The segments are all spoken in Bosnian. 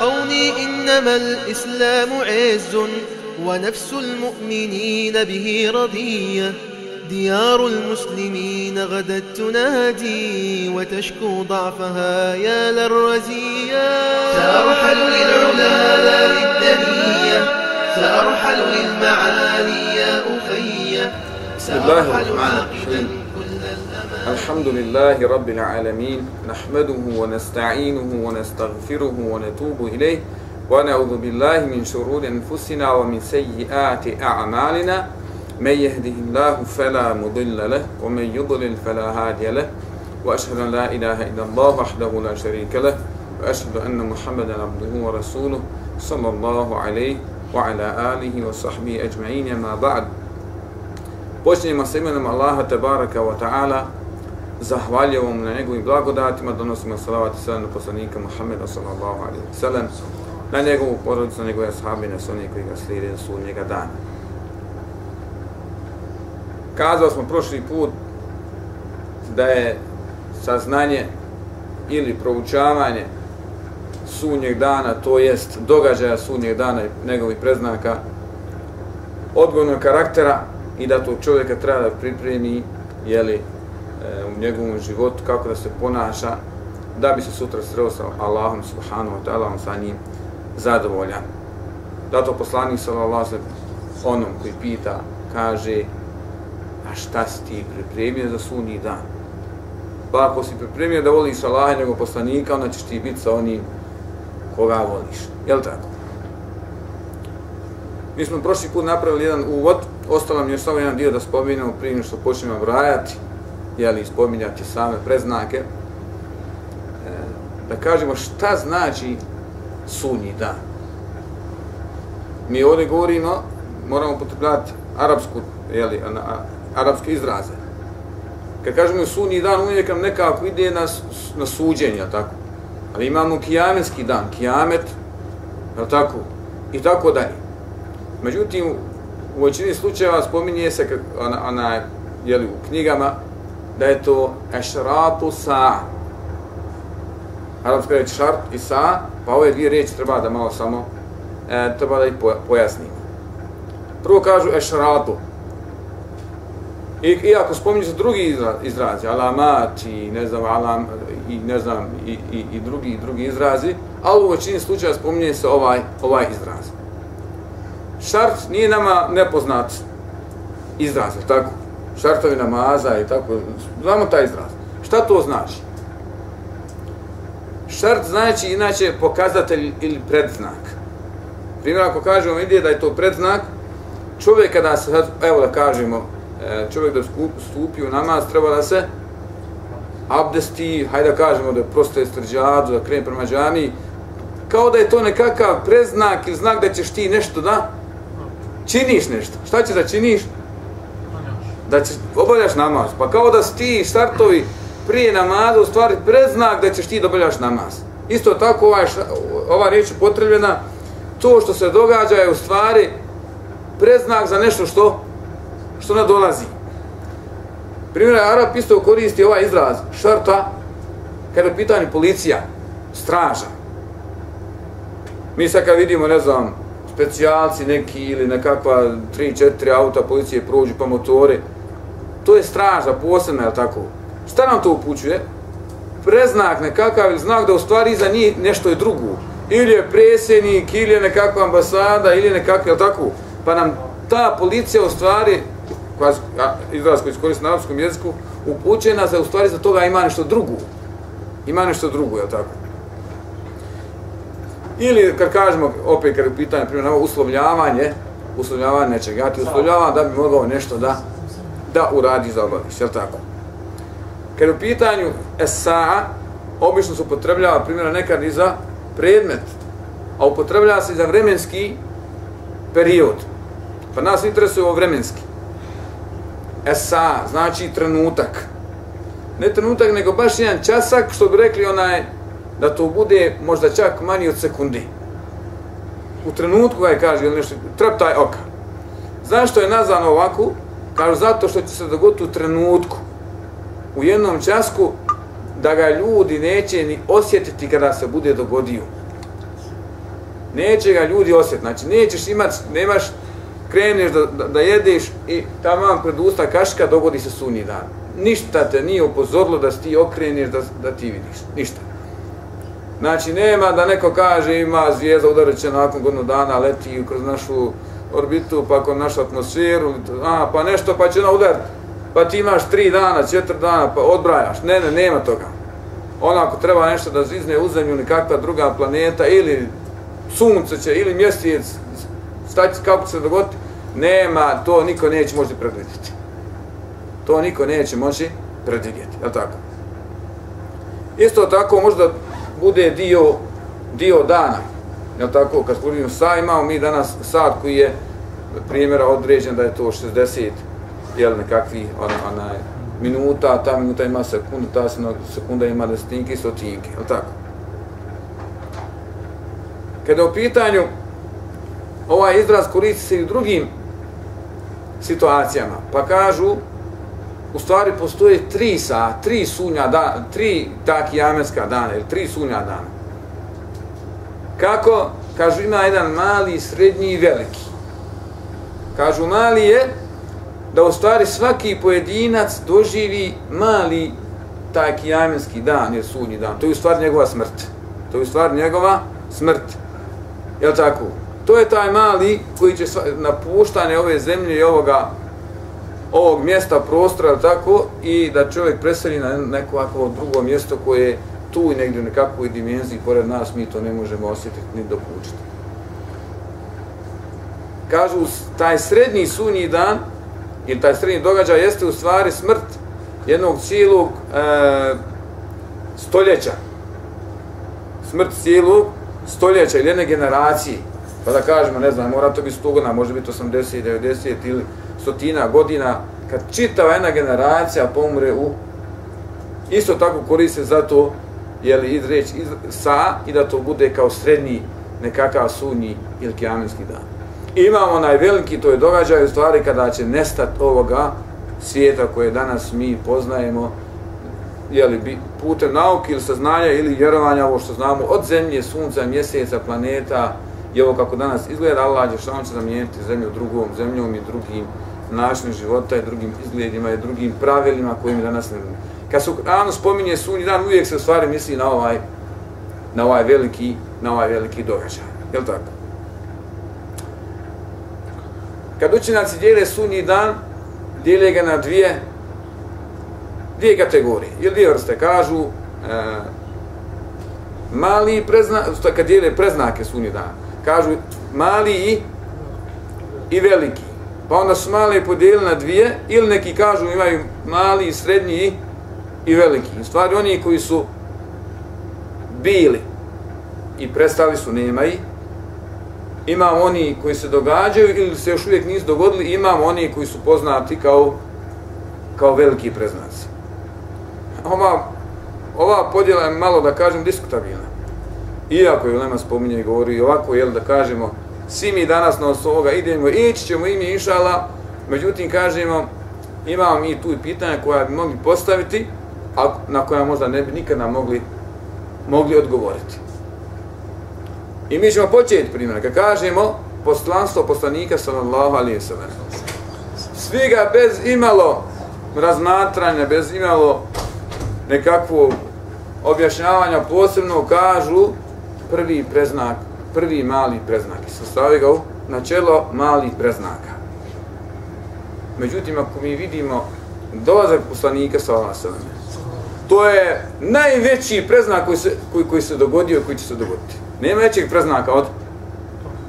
قولي إنما الإسلام عز ونفس المؤمنين به رضية. ديار المسلمين غدت تنادي وتشكو ضعفها يا للرزية سأرحل للعلا لا للدنية. سأرحل للمعالي يا أخي. سأرحل عاقبا. الحمد لله رب العالمين نحمده ونستعينه ونستغفره ونتوب إليه ونعوذ بالله من شرور أنفسنا ومن سيئات أعمالنا. من يهده الله فلا مضل له ومن يضلل فلا هادي له. وأشهد أن لا إله إلا الله وحده لا شريك له وأشهد أن محمدا عبده ورسوله صلى الله عليه وعلى آله وصحبه أجمعين. ما بعد Počnemo sa imenom Allaha tabaraka wa ta'ala, zahvaljujemo na njegovim blagodatima, donosimo salavat i salam na poslanika Muhammeda sallallahu alaihi wa sallam, na njegovu porodicu, na njegove sahabe, na sve koji ga slijede na sudnjega dana. Kazao smo prošli put da je saznanje ili proučavanje sunnjeg dana, to jest događaja sunnjeg dana i njegovih preznaka, odgovornog karaktera i da tog čovjeka treba da pripremi jeli, Eh, u njegovom životu kako da se ponaša da bi se sutra sreo sa Allahom subhanahu wa ta'ala sa njim zadovoljan. Zato poslanik sallallahu alejhi onom koji pita kaže a šta si ti pripremio za sunni dan? Pa ako si pripremio da voliš Allaha i njegov poslanika, onda ćeš ti biti sa onim koga voliš. Jel tako? Mi smo prošli put napravili jedan uvod, ostalo mi je samo jedan dio da spominjamo prije što počnemo brajati jeli, spominjati same preznake, e, da kažemo šta znači sunji dan. Mi ovdje govorimo, moramo potrebljati arapsku, jeli, a, a, arapske izraze. Kad kažemo sunji dan, uvijek nam nekako ide na, na suđenje, tako? Ali imamo kijametski dan, kijamet, je tako? I tako dalje. Međutim, u većini slučajeva spominje se ona, ona jeli, u knjigama da je to ešratu sa. Arabska reč šart i sa, pa ove dvije riječi treba da malo samo e, treba da ih pojasnimo. Prvo kažu ešratu. I, iako spominju se drugi izraz, izrazi, alamat i ne znam, alam, i ne znam, i, i, i drugi, i drugi izrazi, ali u većini slučaja spominje se ovaj, ovaj izraz šart nije nama nepoznat izraz, tako? Šartovi namaza i tako, znamo taj izraz. Šta to znači? Šart znači inače pokazatelj ili predznak. Primjer, ako kažemo ide da je to predznak, čovjek kada se, evo da kažemo, e, čovjek da stupi u namaz, treba da se abdesti, hajde da kažemo da prosto je strđadu, da krene prema džami, kao da je to nekakav preznak ili znak da ćeš ti nešto da činiš nešto. Šta ćeš da činiš? Da ćeš obavljaš namaz. Pa kao da si ti startovi prije namaza u stvari preznak da ćeš ti da obavljaš namaz. Isto tako ova, ova riječ je potrebljena. To što se događa je u stvari preznak za nešto što što nadolazi. Primjer, Arab isto koristi ovaj izraz šarta kada je pitanje policija, straža. Mi sad kad vidimo, ne znam, specijalci neki ili nekakva 3-4 auta policije prođu pa motore. To je straža posebna, je tako? Šta nam to upućuje? Preznak nekakav ili znak da u stvari iza njih nešto je drugo. Ili je presjenik, ili je nekakva ambasada, ili je nekakva, je tako? Pa nam ta policija u stvari, koja izraz koji se koristi na arabskom jeziku, upućuje nas da u stvari za toga ima nešto drugo. Ima nešto drugo, je tako? Ili kad kažemo, opet kad je pitanje, primjer, uslovljavanje, uslovljavanje nečeg, ja ti uslovljavam da bi mogao nešto da da uradi za obaviš, jel tako? Kad je u pitanju esa, obično se upotrebljava, primjera nekad i za predmet, a upotrebljava se i za vremenski period. Pa nas interesuje ovo vremenski. Esa, znači trenutak. Ne trenutak, nego baš jedan časak, što bi rekli onaj, da to bude možda čak manji od sekundi. U trenutku ga je kaže ili nešto, trep taj oka. Zašto je nazvano ovako? Kažu zato što će se dogoditi u trenutku, u jednom časku, da ga ljudi neće ni osjetiti kada se bude dogodio. Neće ga ljudi osjetiti. Znači, nećeš imati, nemaš, kreneš da, da, da jedeš i tamo pred usta kaška dogodi se sunji dan. Ništa te nije upozorilo da ti okreneš da, da ti vidiš. Ništa. Znači, nema da neko kaže ima zvijezda udarit će nakon godinu dana, leti kroz našu orbitu, pa kod našu atmosferu, a, pa nešto pa će na udar, pa ti imaš tri dana, četiri dana, pa odbrajaš. Ne, ne, nema toga. Ona ako treba nešto da zizne u zemlju, nekakva druga planeta, ili sunce će, ili mjesec, stati kako se dogoditi, nema, to niko neće moći predvidjeti. To niko neće moći predvidjeti, je tako? Isto tako možda bude dio, dio dana. Jel tako, kad spominjamo sa, imamo mi danas sad koji je primjera određen da je to 60 jel, nekakvi on, onaj, minuta, ta minuta ima sekundu, ta sekunda ima desetinke i stotinke, jel tako? Kada u pitanju ovaj izraz koristi se i u drugim situacijama, pa kažu u stvari postoje tri sa, tri sunja dana, tri tak jamenska dana, ili tri sunja dana. Kako? Kažu ima jedan mali, srednji i veliki. Kažu mali je da u stvari svaki pojedinac doživi mali taj kijamenski dan, je sudnji dan. To je u stvari njegova smrt. To je u stvari njegova smrt. Je tako? To je taj mali koji će napuštane ove zemlje i ovoga ovog mjesta, prostora, tako, i da čovjek preseli na neko ovako drugo mjesto koje je tu i negdje u nekakvoj dimenziji, pored nas, mi to ne možemo osjetiti ni dokučiti. Kažu, taj srednji sunji dan, ili taj srednji događaj, jeste u stvari smrt jednog cijelog e, stoljeća. Smrt cijelog stoljeća ili jedne generacije. Pa da kažemo, ne znam, mora to biti 100 godina, može biti 80, 90 ili stotina godina, kad čitava jedna generacija pomre u isto tako koriste za to jeli, izreć iz, sa i da to bude kao srednji nekakav sunji ili kiamenski dan. Imamo najveliki, to je događaj u stvari kada će nestati ovoga svijeta koje danas mi poznajemo jeli, putem nauke ili saznanja ili vjerovanja ovo što znamo od zemlje, sunca, mjeseca, planeta i ovo kako danas izgleda Allah je što će zamijeniti zemlju drugom zemljom i drugim našim života i drugim izgledima i drugim pravilima kojim danas ne Kad se u Kur'anu spominje sunji dan, uvijek se u stvari misli na ovaj, na ovaj veliki, na ovaj veliki događaj. Je li tako? Kad učenjaci dijele sunji dan, dijele ga na dvije, dvije kategorije. Ili dvije vrste kažu, e, mali prezna, kad dijele preznake sunji dan, kažu mali i, i veliki pa onda su male podijeli na dvije, ili neki kažu imaju mali, i srednji i veliki. U stvari oni koji su bili i prestali su, nema i. Imamo oni koji se događaju ili se još uvijek nisu dogodili, imamo oni koji su poznati kao, kao veliki preznaci. Ova, ova podjela je malo, da kažem, diskutabilna. Iako je Lema spominje i govori ovako, jel da kažemo, svi mi danas na osnovu ovoga idemo, ići ćemo imi inšala, međutim kažemo, imamo mi tu i pitanja koja bi mogli postaviti, a na koja možda ne bi nikada mogli, mogli odgovoriti. I mi ćemo početi primjer, kad kažemo poslanstvo poslanika sallallahu alaihi sallam. Svi ga bez imalo razmatranja, bez imalo nekakvog objašnjavanja posebno kažu prvi preznak prvi mali preznak. Sastavi ga u načelo malih preznaka. Međutim, ako mi vidimo dolazak poslanika sa sallam, to je najveći preznak koji se, koji, koji se dogodio i koji će se dogoditi. Nema većeg preznaka od,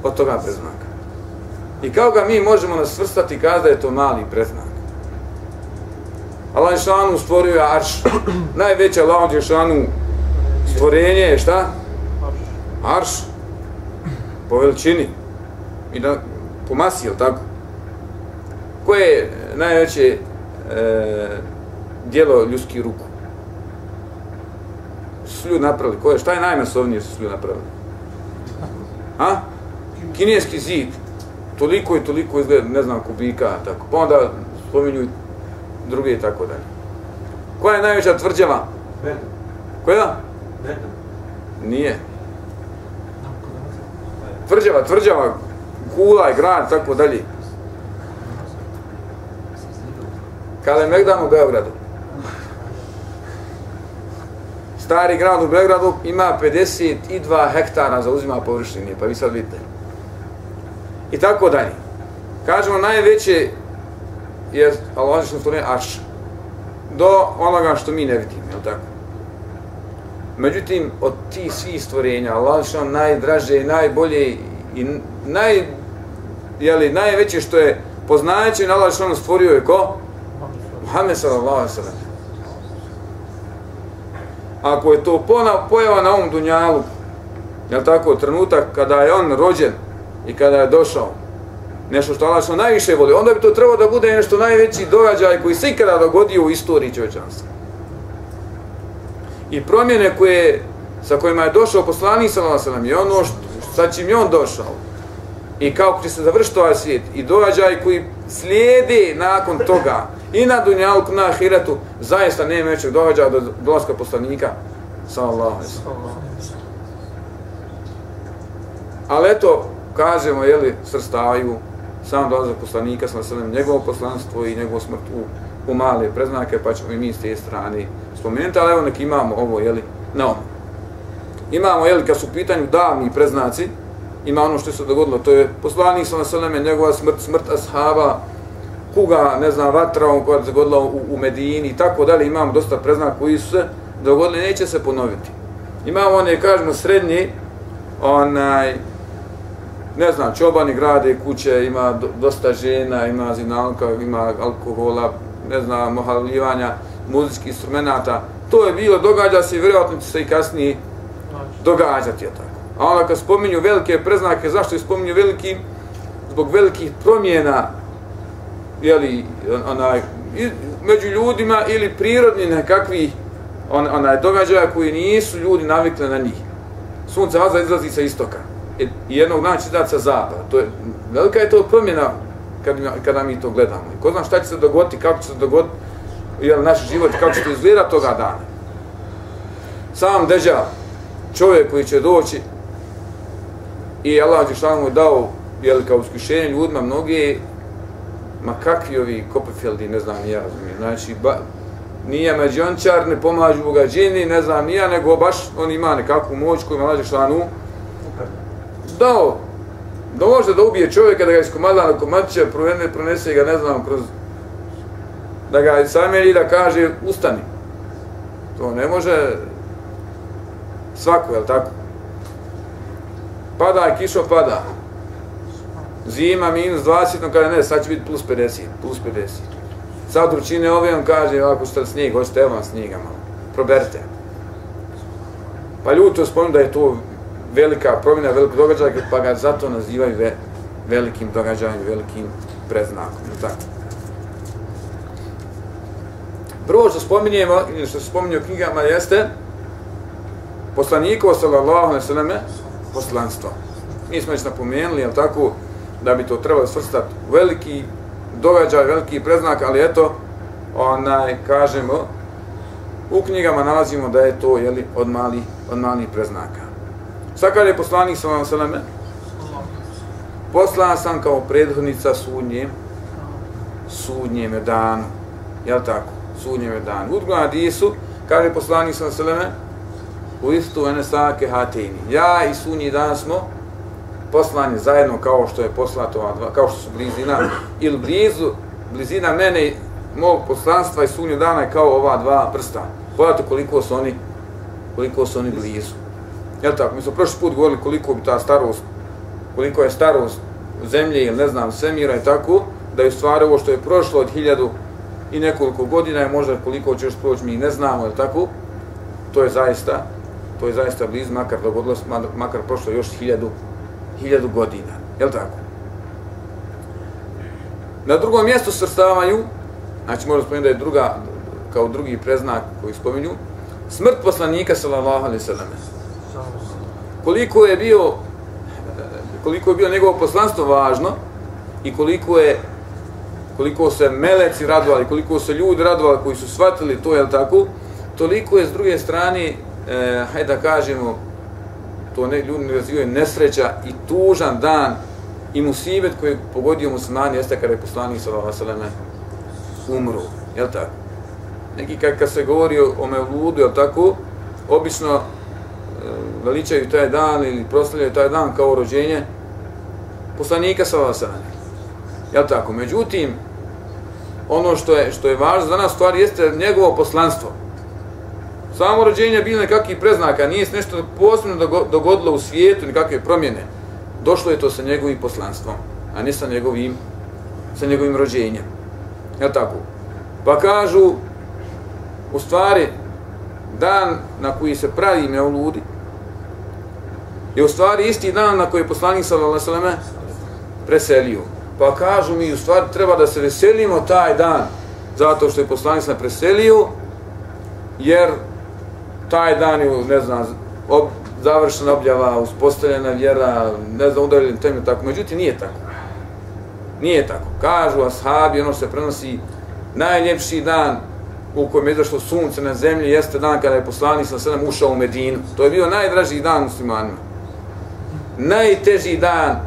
od toga preznaka. I kao ga mi možemo nas svrstati kada je to mali preznak? Allah Ješanu stvorio je Arš. Najveće Allah Ješanu stvorenje je šta? Arš po veličini i da, po masi, jel tako? Koje je najveće e, dijelo ljudskih ruku? Su ljudi napravili? Koje? Šta je najmasovnije su ljudi napravili? A? Kineski zid. Toliko i toliko izgleda, ne znam, kubika, tako. Pa onda spominju druge i tako dalje. Koja je najveća tvrđava? Koja? Nije. tvrđava, tvrđava, kula i grad, tako dalje. Kale Megdan u Beogradu. Stari grad u Beogradu ima 52 hektara za uzima površine, pa vi sad vidite. I tako dalje. Kažemo, najveće je Allahovično stvorenje Arš. Do onoga što mi ne vidimo, je tako? Međutim, od tih svih stvorenja, Allahovično najdraže i najbolje i naj, jeli, najveće što je poznajući na Allahovično stvorio je ko? Muhammed sallallahu alaihi sallam. Ako je to pojava na ovom dunjalu, je tako, trenutak kada je on rođen i kada je došao, nešto što Allah što najviše voli, onda bi to trebalo da bude nešto najveći događaj koji se ikada dogodio u istoriji čovječanstva. I promjene koje, sa kojima je došao poslanik sallallahu alejhi ve i ono što, sa čim je on došao, i kako će se završiti ovaj svijet, i događaj koji slijede nakon toga, i na Dunjalku, na Ahiretu, zaista nema većeg događaja do dolaska poslanika, sallallahu alaihi Ali eto, kažemo, jeli, srstaju, sam dolazak poslanika, sallallahu alejhi njegovo poslanstvo i njegovu smrt u, u male preznake, pa ćemo i mi s te strane spomenuti, ali evo nek imamo ovo, jeli, na ovom. Imamo, jeli, kad su u pitanju davni preznaci, ima ono što se dogodilo, to je poslanik sa naseleme, njegova smrt, smrt ashaba, kuga, ne znam, vatra, koja se dogodila u, u Medini i tako dalje, imamo dosta preznaka koji su se dogodili, neće se ponoviti. Imamo one, kažemo, srednji, onaj, ne znam, čobani grade kuće, ima dosta žena, ima zinalka, ima alkohola, ne znam, mohaljivanja, muzičkih instrumenta. To je bilo, događa se i vjerojatno će se i kasnije događati, je tako. A onda kad spominju velike preznake, zašto spominju veliki? Zbog velikih promjena, jeli, onaj, među ljudima ili prirodni nekakvi on, onaj, događaja koji nisu ljudi navikli na njih. Sunce vaza izlazi sa istoka i jednog dana će dati sa zapada. To je, velika je to promjena kad, kada mi to gledamo. ko zna šta će se dogoditi, kako će se dogoditi jel, naš život, kako će to izgledati toga dana. Sam deđa, čovjek koji će doći, I Allah je mu dao, jel, kao iskušenje ljudima, mnoge, ma kakvi ovi Copperfieldi, ne znam, ja razumijem. Znači, ba, nije međončar, ne pomažu ga džini, ne znam, nija, nego baš on ima nekakvu moć koju Allah je šlanu dao. Da može da ubije čovjeka, da ga iskomada na komadiće, provene, pronese ga, ne znam, kroz... Da ga sameli da kaže, ustani. To ne može svako, je tako? pada, kišo pada. Zima minus 20, on kaže ne, sad će biti plus 50, plus 50. Sad ručine ove, on kaže, ako ste snijeg, hoćete, evo vam snijega malo, proberite. Pa ljudi to spomenu da je to velika promjena, veliki događaj, pa ga zato nazivaju ve, velikim događajem, velikim preznakom. Tako. Prvo što spominjemo, što se spominje u knjigama, jeste poslanikovo, sallallahu alaihi sallam, poslanstvo. Mi smo već napomenuli, jel tako, da bi to trebalo svrstati u veliki događaj, veliki preznak, ali eto, onaj, kažemo, u knjigama nalazimo da je to, jeli, od malih, od malih preznaka. Sakar je poslanik sa vam sveme, poslan sam kao prethodnica sudnje, sudnjem danu, jel tako, sudnjem danu. U drugom hadisu, kaže poslanik sa vam sveme, u istu ene sake hatini. Ja i sunji dan smo poslani zajedno kao što je poslato ova dva, kao što su blizina, ili blizu, blizina mene mog poslanstva i sunju dana je kao ova dva prsta. Pogledajte koliko su oni, koliko su oni blizu. Jel tako? Mi smo prošli put govorili koliko bi ta starost, koliko je starost zemlje ili ne znam, svemira i tako, da je stvari ovo što je prošlo od hiljadu i nekoliko godina je možda koliko će još proći, mi ne znamo, je tako? To je zaista to je zaista blizu, makar dogodilo makar prošlo još hiljadu, hiljadu godina. Je tako? Na drugom mjestu srstavaju, znači možemo spomenuti da je druga, kao drugi preznak koji spominju, smrt poslanika sallallahu alaihi sallam. Koliko je bio, koliko je bio njegovo poslanstvo važno i koliko je koliko se meleci radovali, koliko se ljudi radovali koji su shvatili to, je tako, toliko je s druge strane eh, hajde da kažemo, to ne, ljudi ne razvijaju nesreća i tužan dan i musibet koji je pogodio muslimani jeste kada je poslanik sallallahu alejhi ve selleme umro, je l' tako? Neki kad, kad se govori o Mevludu, je tako, obično e, veličaju taj dan ili proslavljaju taj dan kao rođenje poslanika sallallahu alejhi ve selleme. Je l' tako? Međutim, ono što je, što je važno za nas stvar jeste njegovo poslanstvo. Samo rođenje bilo nekakvih preznaka, nije se nešto posebno dogodilo u svijetu, nekakve promjene. Došlo je to sa njegovim poslanstvom, a ne sa njegovim, sa njegovim rođenjem. Jel tako? Pa kažu, u stvari, dan na koji se pravi Meuludi, je u stvari isti dan na koji je poslanik sallallahu preselio. Pa kažu mi, u stvari treba da se veselimo taj dan, zato što je poslanik sallallahu preselio, jer taj dan je, ne znam, ob, završena objava, uspostavljena vjera, ne znam, udaljeni temelj, tako. Međutim, nije tako. Nije tako. Kažu ashabi, ono se prenosi, najljepši dan u kojem je izašlo sunce na zemlji jeste dan kada je poslanik sa sedam ušao u Medinu. To je bio najdraži dan muslimanima. Najteži dan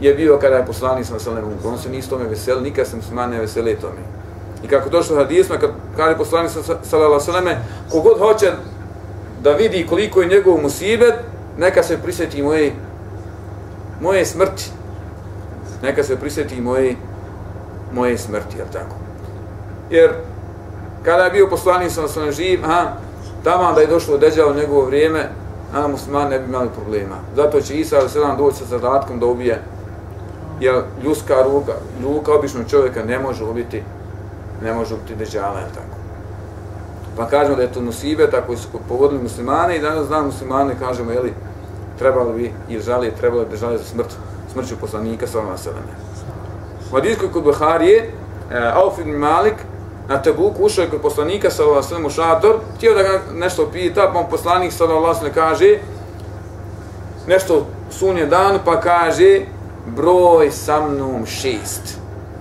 je bio kada je poslanik sa sedam ušao. On se nisu tome veseli, nikad se muslimani ne veseli tome. I kako došlo hadisma, kad kada je poslanik sa sedam kogod hoće da vidi koliko je njegov musibet, neka se prisjeti moje, moje smrti. Neka se prisjeti moje, moje smrti, jel tako? Jer kada je bio poslanik sallallahu sallam živ, aha, tamo da je došlo deđa u njegovo vrijeme, a muslimani ne bi imali problema. Zato će Isa ali sedam doći sa zadatkom da ubije, jer ljuska ruka, ruka običnog čovjeka ne može ubiti, ne možemo ti deđala, jel tako? Pa kažemo da je to musibet, tako su pogodili muslimane i danas znam muslimane, kažemo, jeli, trebali bi i žali, trebali bi žali za smrt, smrću poslanika sa vama selene. U Hadijskoj kod Buharije, e, Auf ibn Malik, na Tebuku ušao je kod poslanika sa vama selene u šator, htio da ga nešto pita, pa poslanik sa vama selene kaže, nešto sunje dan, pa kaže, broj sa mnom šest.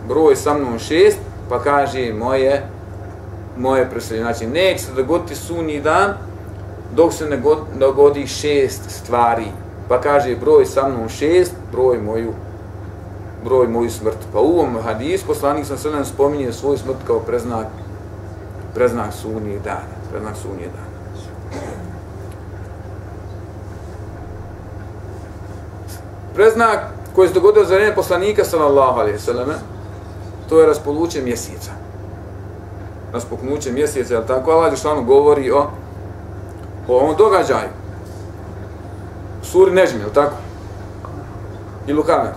Broj sa mnom šest, pa kaže, moje moje preseljenje. Znači, neće se dogoditi sunji dan dok se ne dogodi šest stvari. Pa kaže broj sa mnom šest, broj moju broj moju smrt. Pa u ovom hadis poslanik sam sredan spominje svoj smrt kao preznak preznak sunji dana. Preznak sunji dana. Preznak koji se dogodio za vreme poslanika sallallahu alejhi ve selleme to je raspoluće mjeseca Raspoknuće mjeseca, jel tako? Allah Đešanu govori o, o ovom događaju. Suri Nežmi, jel tako? Ili u kameru?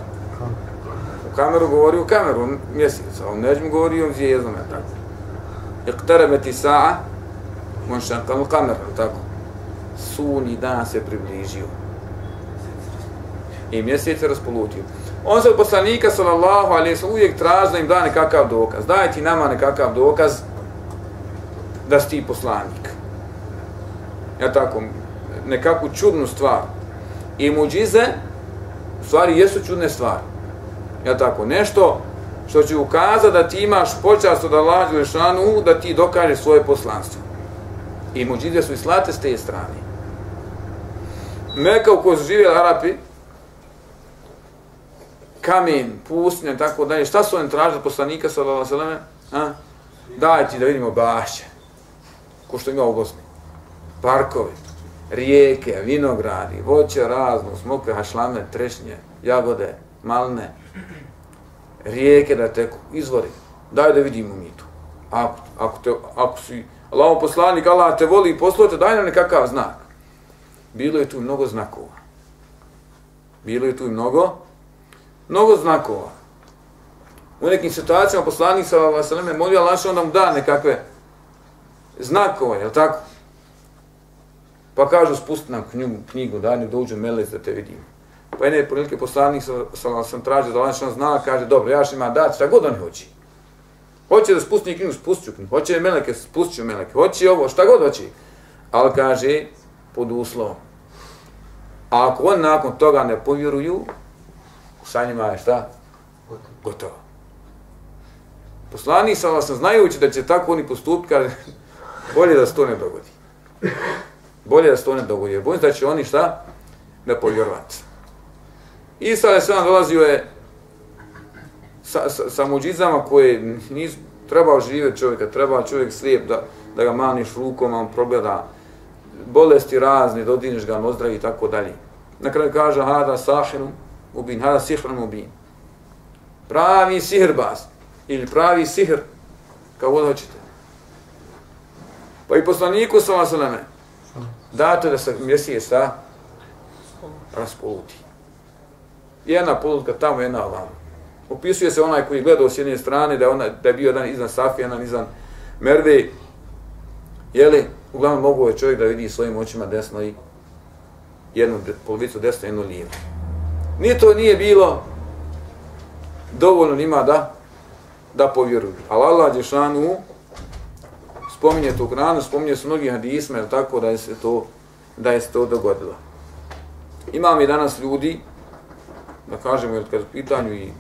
U kameru govori u kameru mjeseca, o Nežmi govori o zvijezdom, jel tako? Iqtarebe ti sa'a, on šakal u kameru, jel tako? Suni dan se približio. I mjesec se raspolutio. On se od poslanika, sallallahu alaihi sallam, uvijek traži da im da nekakav dokaz. Daj ti nama nekakav dokaz da si ti poslanik. Ja tako, nekakvu čudnu stvar. I muđize, stvari jesu čudne stvari. Ja tako, nešto što će ukazati da ti imaš počast od Allah Đelešanu, da ti dokaže svoje poslanstvo. I muđize su i slate s te strane. Meka u kojoj su živjeli Arapi, kamen, pustinja, tako dalje, šta su oni tražili poslanika, sallallahu alaihi sallam, daj ti da vidimo bašće ko što ima u Bosni. Parkovi, rijeke, vinogradi, voće razno, smokve, hašlame, trešnje, jagode, malne, rijeke da teku, izvori. Daj da vidimo mi tu. Ako, ako, te, ako si Allah poslanik, Allah te voli i poslujete, daj nam nekakav znak. Bilo je tu mnogo znakova. Bilo je tu i mnogo, mnogo znakova. U nekim situacijama poslanik sa Vasaleme molio Allah što nam da nekakve znakove, je tako? Pa kažu, spusti nam knjigu, knjigu daj ne dođu melec da te vidim. Pa jedne prilike poslanik sa, sa, sam tražio da lančno zna, kaže, dobro, ja što ima dati, šta god on hoće. Hoće da spusti knjigu, spustit knjigu. Hoće meleke, spustit ću meleke. Hoće ovo, šta god hoće. Ali kaže, pod uslovom. A ako on nakon toga ne povjeruju, sa njima je šta? Gotovo. Poslani sa vas znajući da će tako oni postupiti, kaže, bolje da se to ne dogodi. Bolje da se to ne dogodi, jer bojim da će oni šta? Ne povjerovati. Isa je sam dolazio je sa, sa, sa muđizama koje nisu trebao živjeti čovjeka, treba čovjek slijep da, da ga maniš rukom, on progleda bolesti razne, dodineš ga, ozdravi i tako dalje. Na kraju kaže, hada sahirun ubin, hada sihr mubin. Pravi sihrbaz, ili pravi sihr, kao god hoćete. Pa i poslaniku sa vas oname, dato da se mjesije sa raspoluti. Jedna polutka tamo, jedna ovamo. Opisuje se onaj koji gledao s jedne strane, da je, ona, da je bio jedan iznad Safi, jedan iznad Merve. Jeli, uglavnom mogu je čovjek da vidi svojim očima desno i jednu polovicu desno, jednu lijevo. Ni to nije bilo dovoljno nima da da povjeruju. Ali Allah Đešanu spominje to u spominje su mnogi hadisme, tako da je se to da je se to dogodilo. Imam i danas ljudi, da kažemo, jer kad u pitanju i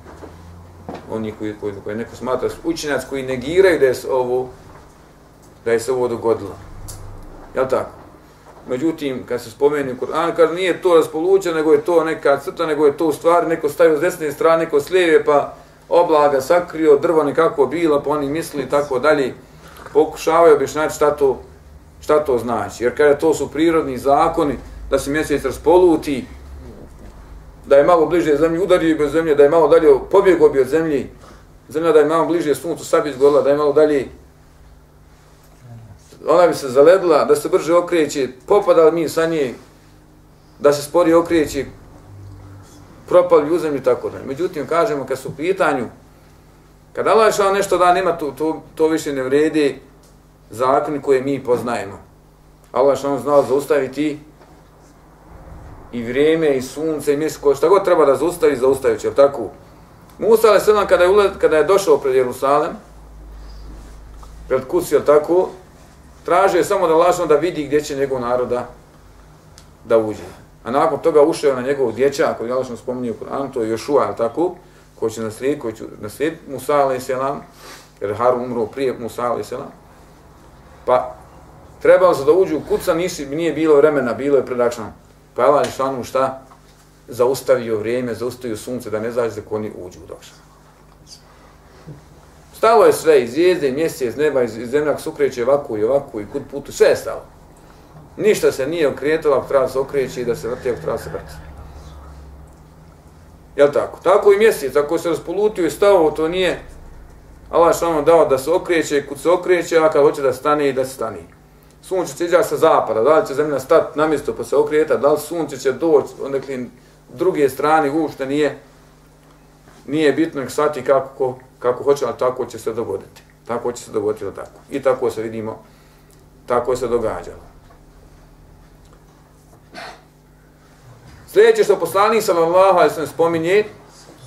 oni koji, koji, koji neko smatra učenjac koji negiraju da je se ovo da je se ovo dogodilo. Jel tako? Međutim, kad se spomeni Kur'an, kaže nije to raspoluće, nego je to neka crta, nego je to u stvari neko stavio s desne strane, neko s lijeve, pa oblaga sakrio, drvo nekako bilo, pa oni misli i tako dalje. Pokušavaju objašnjati šta to, šta to znači. Jer kada to su prirodni zakoni, da se mjesec raspoluti, da je malo bliže zemlji, udario bi od zemlje, da je malo dalje pobjegao bi od zemlji, zemlja da je malo bliže suncu, sad bi izgodila, da je malo dalje, ona bi se zaledila, da se brže okreće, popadali mi sa nje, da se spori okreće, propali u zemlji, tako da. Međutim, kažemo, kad su u pitanju, kad Allah je nešto da nema, to, to, to više ne vredi zakon koje mi poznajemo. Allah on znao zaustaviti i vrijeme i sunce i mjesec, šta god treba da zaustavi, zaustavit će, tako? Musa ali kada je, uled, kada je došao pred Jerusalem, pred kusi, tako, Tražio traže samo da lažno da vidi gdje će njegov naroda da uđe. A nakon toga ušao na njegov dječa, koji je lažno spominio Kur'an, to je Jošua, jel tako, koji će naslijediti, koji će naslijediti Musa a.s. jer Harun umro prije Musa a.s. pa trebalo se da uđu u kuca, nisi, nije bilo vremena, bilo je predakšano. Pa Allah je šanu šta? Zaustavio vrijeme, zaustavio sunce da ne zađe da oni uđu u došla. Stalo je sve, i zvijezde, mjesec, neba, i iz zemlja se okreće ovako i ovako i kud putu, sve je stalo. Ništa se nije okretalo, ako treba se okreći i da se vrti, ako treba se vrti. Jel tako? Tako i mjesec, ako se raspolutio i stao, to nije Allah je dao da se okreće, kud se okreće, a kad hoće da stane i da se stane sunce će izaći sa zapada, da li će zemlja stati na mjesto pa se okrijeta, da li sunce će doći ondekle druge strane ušte nije nije bitno nek sati kako, kako hoće, ali tako će se dogoditi. Tako će se dogoditi ili tako. I tako se vidimo, tako se događalo. Sljedeće što poslanik sallallahu alejhi ve sellem spominje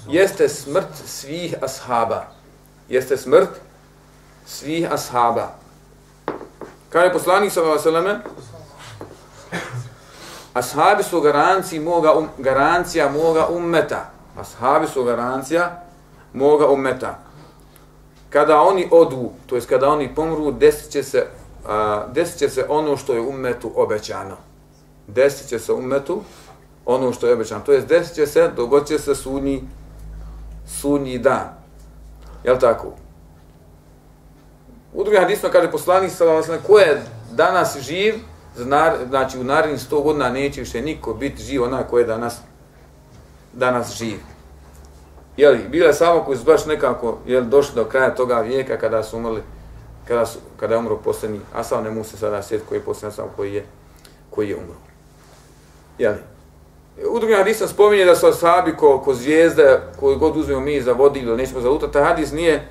jeste smrt svih ashaba. Jeste smrt svih ashaba. Kaže poslanik sallallahu alejhi ve Ashabi su garanci moga um, garancija moga ummeta. Ashabi su garancija moga ummeta. Kada oni odu, to jest kada oni pomru, desit će se, a, desit će se ono što je ummetu obećano. Desit će se ummetu ono što je obećano. To jest desit će se, dogod će se sudnji, sudnji dan. Jel tako? U drugim hadisma kaže poslanik sallallahu alejhi ko je danas živ, znači u narednih 100 godina neće više niko biti živ onaj ko je danas danas živ jeli, bile samo koji su baš nekako je došli do kraja toga vijeka kada su umrli kada su kada je umro posljednji Asal ne mu se sada sjeti koji je posljednji Asal koji je koji je umro. Jeli. U drugim hadisom spominje da su ashabi ko, ko zvijezde koji god uzmemo mi za vodilju, nećemo zalutati, taj hadis nije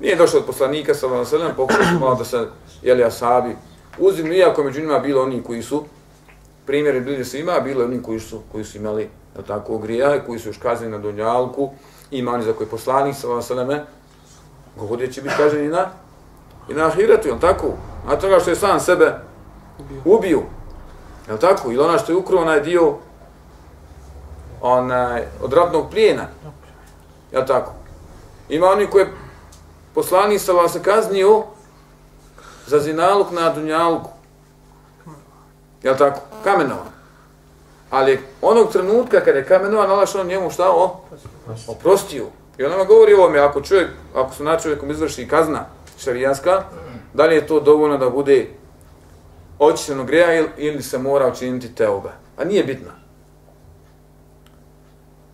Nije došao od poslanika sa vam sredem, pokušao su malo da se, jeli, asabi uzimli, iako među njima bilo oni koji su, primjeri bili su ima, bilo oni koji su, koji su imali tako grija, koji su još kazani na donjalku, ima oni za koji poslanik sa vam sredem, govori će biti kaženi na, i na ahiretu, jel tako? A toga što je sam sebe ubio, jel tako? Ili ona što je ukro onaj dio onaj, od ratnog plijena, jel tako? Ima oni koji poslani sa se kaznio za zinaluk na dunjalku. Jel tako? Kamenovan. Ali onog trenutka kada je kamenovan, Allah što on njemu šta o? Oprostio. I on nama govori ovome, ako čovjek, ako se na čovjekom izvrši kazna šarijanska, da li je to dovoljno da bude očišćeno greja ili se mora učiniti teoba. A nije bitno.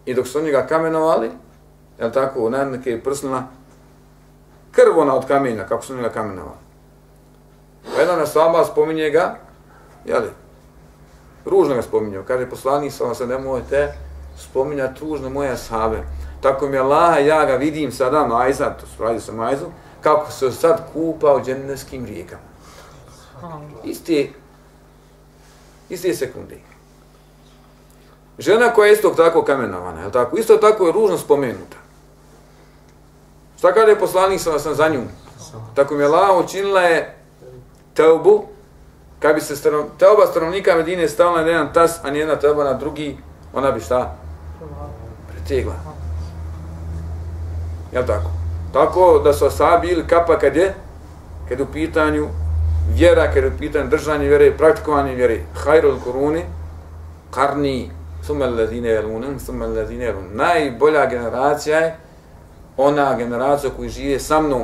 I dok su njega kamenovali, jel tako, na neke prsnila, krv ona od kamenja, kako su njega kamenovali. Pa jedan asaba spominje ga, jeli, ružno ga spominjao, kaže poslanik sa se nemojte spominjati ružno moje ashabe. Tako mi je ja ga vidim sada, majza, to su radi sa majzu, kako se sad kupa u dženneskim rijekama. Isti, isti sekunde. Žena koja je isto tako kamenovana, je tako? Isto tako je ružno spomenuta. Šta kada je poslanik sa sam za nju? Tako mi je Allah učinila je teubu, kad bi se stanovnika, teuba stanovnika Medine stala na jedan tas, a nijedna teoba na drugi, ona bi šta? Pretegla. Jel tako? Tako da su asabi ili kapa kad je, kad u pitanju vjera, kad je u pitanju držanje vjere, praktikovanje vjere, hajrul kuruni, karni, sumel ladine elunem, sumel ladine elunem. Najbolja generacija je ona generacija koji žije sa mnom.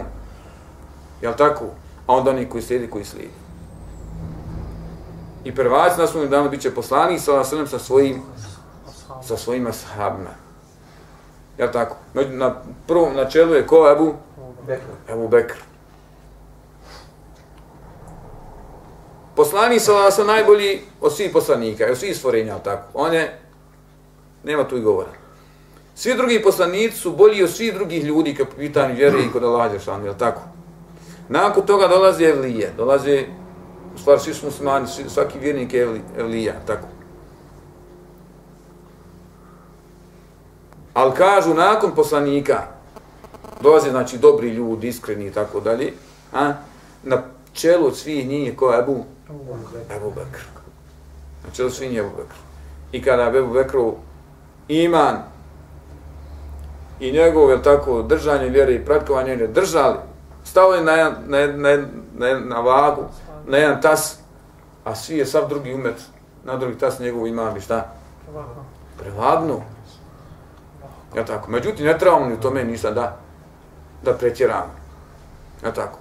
Jel tako? A onda oni koji slijedi, koji slijedi. I prvac na svom danu bit će poslanik sa, sa svojim sa svojim ashabima. Jel tako? Na prvom načelu je ko Ebu? Bekr. Ebu Bekr. Poslani sa sa najbolji od svih poslanika, od svih stvorenja, tako. On je, nema tu i govora. Svi drugi poslanici su bolji od svih drugih ljudi kad pitanju vjere i kod Allah Žešanu, jel tako? Nakon toga dolaze Evlije, dolaze, u stvari svi su muslimani, svaki vjernik je Evlija, tako. Ali kažu, nakon poslanika, dolaze, znači, dobri ljudi, iskreni i tako dalje, a, na čelu od svih njih je ko Ebu? Ebu Bekr. Na čelu svih njih je Ebu Bekr. I kada je Ebu Bekru iman i njegov, je tako, držanje vjere i pratkovanje vjere držali, stavili na, na, na, na, na vagu, na jedan tas, a svi je sav drugi umet na drugi tas njegov iman, šta? Prevagnu. Ja tako. Međutim, ne trebamo ni u tome ništa da, da pretjeramo. Ja tako.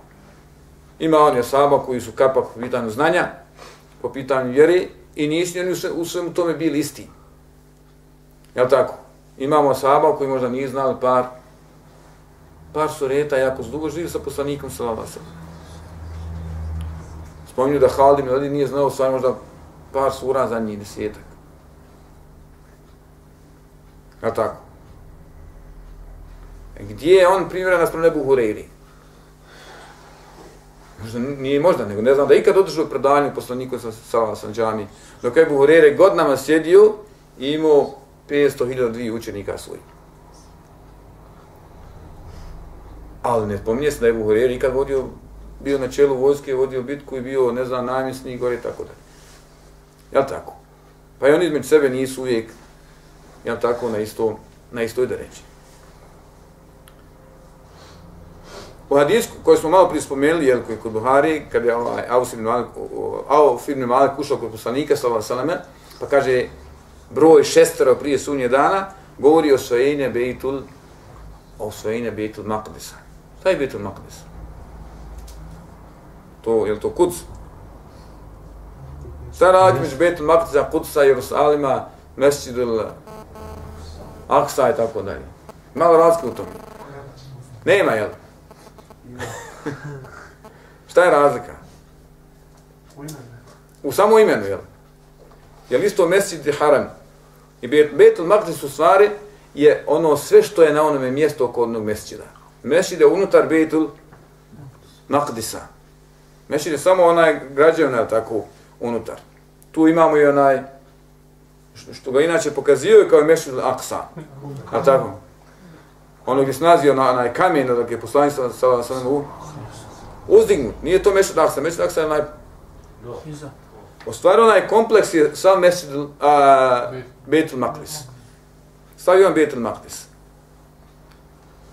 Ima on je saba koji su kapak po pitanju znanja, po pitanju vjeri i nisu oni u svemu tome bili isti. Ja tako. Imamo saba koji možda nije znali par par sureta, jako dugo živi sa poslanikom sallallahu alejhi Spominju da Halid ibn nije znao samo možda par sura za njih desetak. Je tako e, gdje je on primjera na sprem Hureyri? Možda nije možda, nego ne znam da ikad održao predavanje u poslaniku sa Sala Sanđami. Dok je Buhurere godinama sjedio i imao 500.000 učenika svojih. Ali ne spominje se da je Buhurere ikad vodio, bio na čelu vojske, vodio bitku i bio, ne znam, namjesni gore i tako dalje. Jel tako? Pa i oni između sebe nisu uvijek, jel tako, na, isto, na istoj da reći. U hadisku koji smo malo prije spomenuli, jel, koji kod Buhari, kad je ovaj, Auf ibn Malik, Auf ibn Malik ušao kod poslanika, sallallahu sallam, pa kaže, broj šestero prije sunje dana, govori o svojenje Bejtul, o svojenje Bejtul Maqdisa. Šta je Bejtul Maqdisa? To, je to kuc? Šta radi među Betul Maqdisa, Kudsa, Jerusalima, Mesjidul, Aksa i tako dalje. Malo razlike u tome. Nema, jel? Šta je razlika? U imenu. Samo imenu, jel? Je li isto mesjid i haram? I Betul Maqdis u stvari je ono sve što je na onome mjestu oko onog mesjida. Mesjid je unutar Betul Maqdisa. Mesjid je samo onaj građevna tako unutar. Tu imamo i onaj što ga inače pokazio kao mesjid Aksa. A tako? ono gdje se nazio na onaj kamen, dok je poslanik sa sa sa u uzdignut. Nije to mešid aksa, mešid aksa je onaj U stvari onaj kompleks je sam mešid Betul Maqdis. Stavio on Betul Maqdis.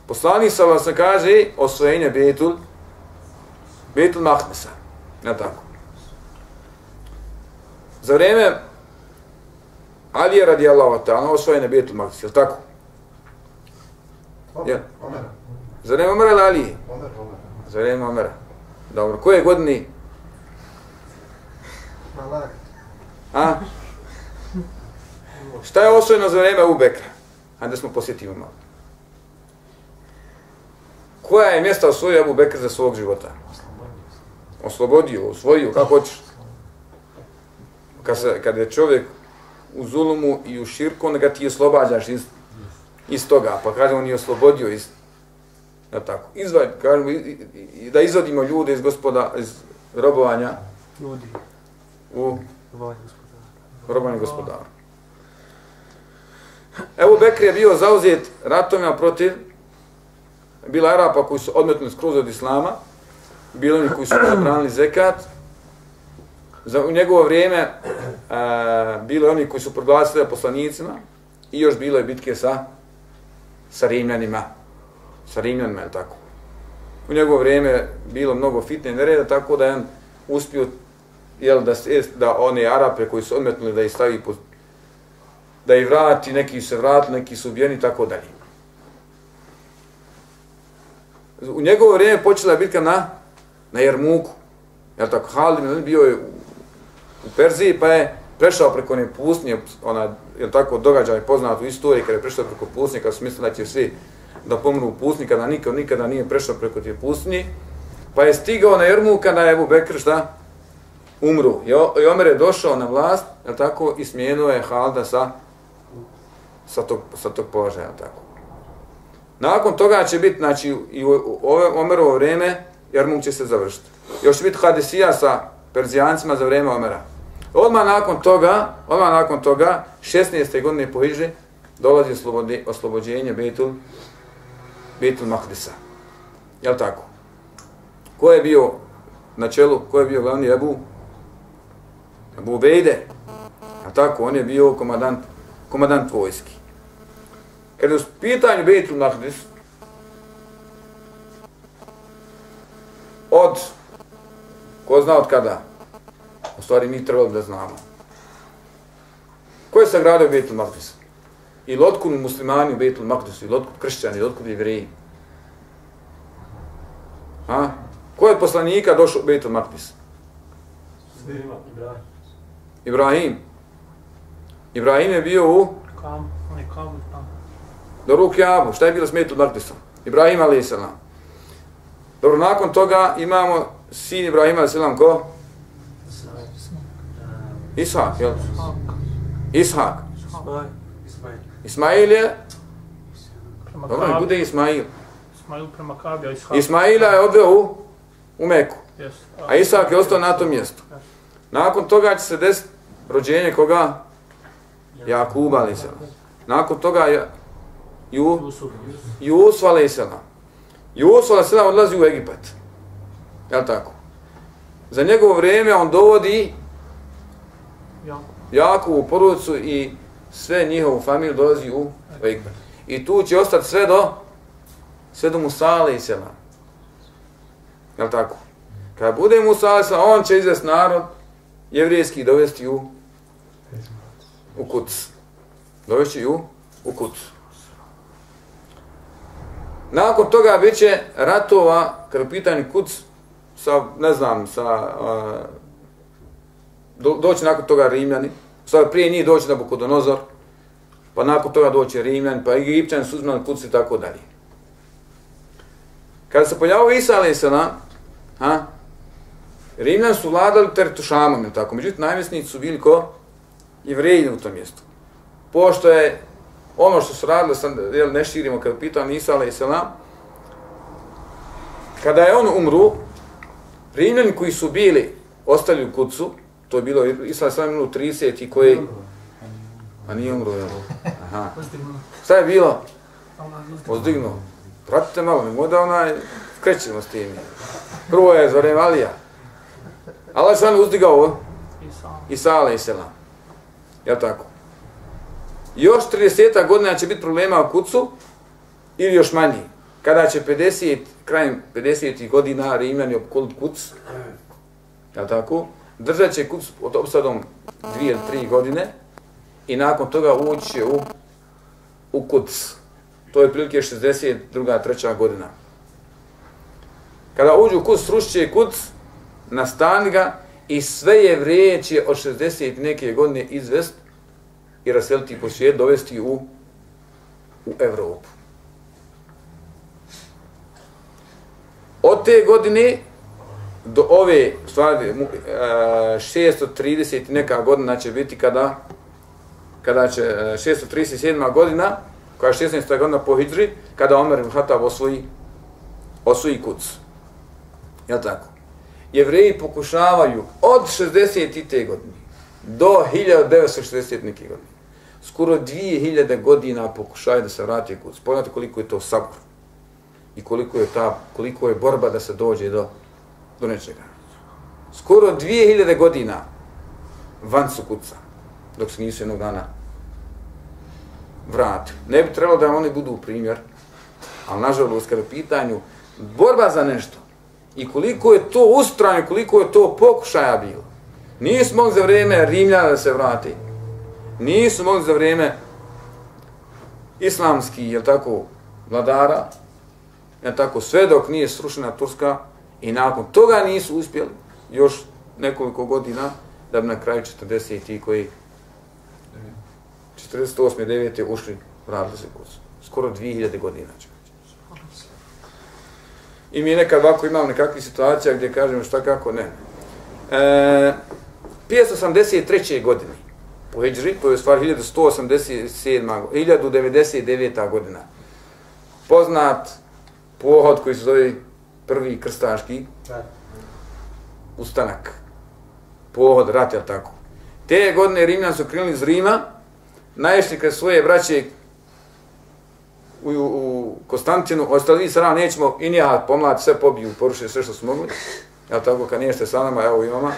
Poslanik sa vas kaže osvojenje Betul Betul Maqdisa. Ja tako. Za vrijeme Alije radi Allah, ono osvojen je Betul Maktis, je tako? Ja. Za vrijeme Omera ili Alije? Omer. Za vrijeme Omera. Dobro, koje godine? A? Šta je osvojeno za vrijeme Abu Bekra? Hajde smo posjetimo malo. Koja je mjesta osvojio Abu Bekr za svog života? Oslobodio, osvojio, kako hoćeš? Kad, se, kad je čovjek u zulumu i u širku, onda ga ti oslobađaš iz, iz toga. Pa kaže, on je oslobodio iz... Ja tako, izvaj, kažemo, da izvodimo ljude iz gospoda, iz robovanja. Ljudi. U robovanje gospodara. Evo Bekri je bio zauzet ratovima protiv bila Arapa koji su odmetnuli skroz od Islama, bilo oni koji su zabranili zekat, za, u njegovo vrijeme eh, a, bilo oni koji su proglasili poslanicima i još bilo je bitke sa sa Rimljanima. Sa Rimljanima, je tako. U njegovo vrijeme bilo mnogo fitne nereda, tako da je on uspio jel, da, da one Arape koji su odmetnuli da ih stavi pod, da ih vrati, neki se vratili, neki su ubijeni, tako dalje. U njegovo vrijeme počela je bitka na, na Jermuku. Jel tako, Halid bio je u, u Perziji, pa je prešao preko one pustinje, ona, jel tako, događaj poznat u istoriji, kada je prešao preko pustinje, kada su mislili da će svi da pomru u pustinje, kada nikad, nikada nije prešao preko te pustinje, pa je stigao na Jermuku, kada je Ebu Bekr, šta? Umru. I Omer je došao na vlast, jel tako, i smijenuo je Halda sa, sa tog, sa tog položaja, jel tako. Nakon toga će biti, znači, i u Omerovo vrijeme, Jarmuk će se završiti. Još će biti Hadesija sa Perzijancima za vrijeme Omera. Odmah nakon toga, odmah nakon toga, 16. godine po Hiži, dolazi oslobođenje Betul, Betul Mahdisa. Jel tako? Ko je bio na čelu, ko je bio glavni Ebu? Ebu Bejde. Jel tako? On je bio komadant, komadant vojski. Kada je u pitanju Betul Mahdis, od, ko zna od kada, u stvari mi trebali da znamo. Ko je sagradio Bejtul Mahdis? I lotku muslimani u Bejtul Mahdisu, i lotku kršćani, i lotku jevreji. A? Ko je poslanika došao u Bejtul Mahdis? Ibrahim. Ibrahim. Ibrahim je bio u... Kam, on je kam, do ruke Abu. Šta je bilo smetu Makdisom? Ibrahim a.s. Dobro, nakon toga imamo sin Ibrahima a.s. ko? Ishak, jel? Ishak. Ismail je? Dobro, ne bude Ismail. Ismail prema Kabija, Ishak. Ismaila je odveo u, u Meku. A Ishak je ostao na tom mjestu. Nakon toga će se desiti rođenje koga? Jakuba, ali se. Nakon toga je Ju, Jusuf a.s. Jusuf a.s. odlazi u Egipat. Jel tako? Za njegovo vrijeme on dovodi Jakovu porodicu i sve njihovu familiju dolazi u Egipat. I tu će ostati sve do sve do Musa a.s. Jel tako? Kad bude Musa a.s. on će izvesti narod jevrijski dovesti u u Kuc. Dovesti u u Kuc. Nakon toga bit će ratova, kada je pitanje kuc, sa, ne znam, sa, a, do, doći nakon toga Rimljani, sad prije njih doći na Bukodonozor, pa nakon toga doći Rimljani, pa Egipćani su uzmali kuc i tako dalje. Kada se pojavio Isa Alesana, ha, Rimljani su vladali tertušamom, tako, međutim najmjesnici su bili ko? Jevreji u tom mjestu. Pošto je ono što su radili, sam, jel, ne širimo kada pitao Nisa, ali selam, kada je on umru, Rimljani koji su bili, ostali u kucu, to je bilo Islam sam imao 30 i koji... A nije umro, jel? Aha. Šta je bilo? Ozdignuo. Pratite malo, mi da onaj, krećemo s tim. Prvo je za Revalija. Allah sam uzdigao Isa, ali i selam. Jel tako? Još 30 godina će biti problema u kucu ili još manji. Kada će 50, krajem 50 godina Rimljani opkolit kuc, je tako? držat će kuc pod opsadom dvije ili tri godine i nakon toga ući u, u kuc. To je prilike 62. treća godina. Kada uđu u kuc, srušće kuc, nastani ga i sve je vrijeće od 60 neke godine izvest i raseliti po svijet, dovesti u, u Evropu. Od te godine do ove, stvari, e, 630 neka godina će biti kada, kada će e, 637. godina, koja je 16. godina po Hidri, kada Omer ibn Khattab osvoji, osvoji kuc. Ja tako? Jevreji pokušavaju od 60. te godine do 1960. neke godine. Skoro 2000 godina pokušaju da se vrati kuc. Pogledajte koliko je to sabor i koliko je ta koliko je borba da se dođe do do nečega. Skoro 2000 godina van su kuca, dok se nisu jednog dana vrat. Ne bi trebalo da oni budu primjer, ali nažalost kada pitanju borba za nešto i koliko je to ustrajno, koliko je to pokušaja bilo. Nismo za vrijeme Rimljana da se vrati. Nisu mogli za vrijeme islamski, je tako, vladara, je tako, sve dok nije srušena Turska, I nakon toga nisu uspjeli još nekoliko godina da bi na kraju 40 ti koji 48. 9. ušli vratili se kucu. Skoro 2000 godina će. I mi nekad ovako imamo nekakvih situacija gdje kažemo šta kako ne. E, 583. godine po Hidžri, to je stvar 1187. 1099. godina. Poznat pohod koji se zove prvi krstaški ustanak, pohod, rat, je tako. Te godine Rimljan su krenuli iz Rima, naješli kred svoje braće u, u, u Konstantinu, ostali vi sada nećemo i nija pomlad sve pobiju, poruše sve što su mogli, ja tako, kad niješte sa nama, evo imama.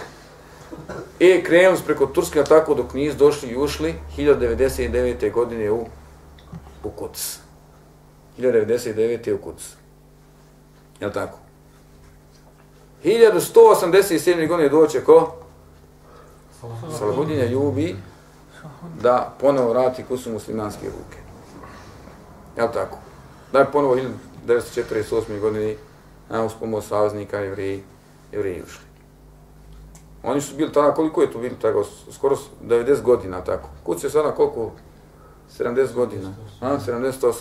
I krenuli smo preko Turske, tako, dok nisu došli i ušli, 1099. godine u, u Kuc. 1099. u Kuc. Je tako? 1187. godine doće ko? Salahudinja ljubi da ponovo vrati kusu muslimanske ruke. Je tako? Da je ponovo 1948. godine na uz saveznika jevreji, jevreji ušli. Oni su bili tada, koliko je to bili tako, skoro 90 godina, tako. Kuć je sada koliko? 70 godina. A, 78.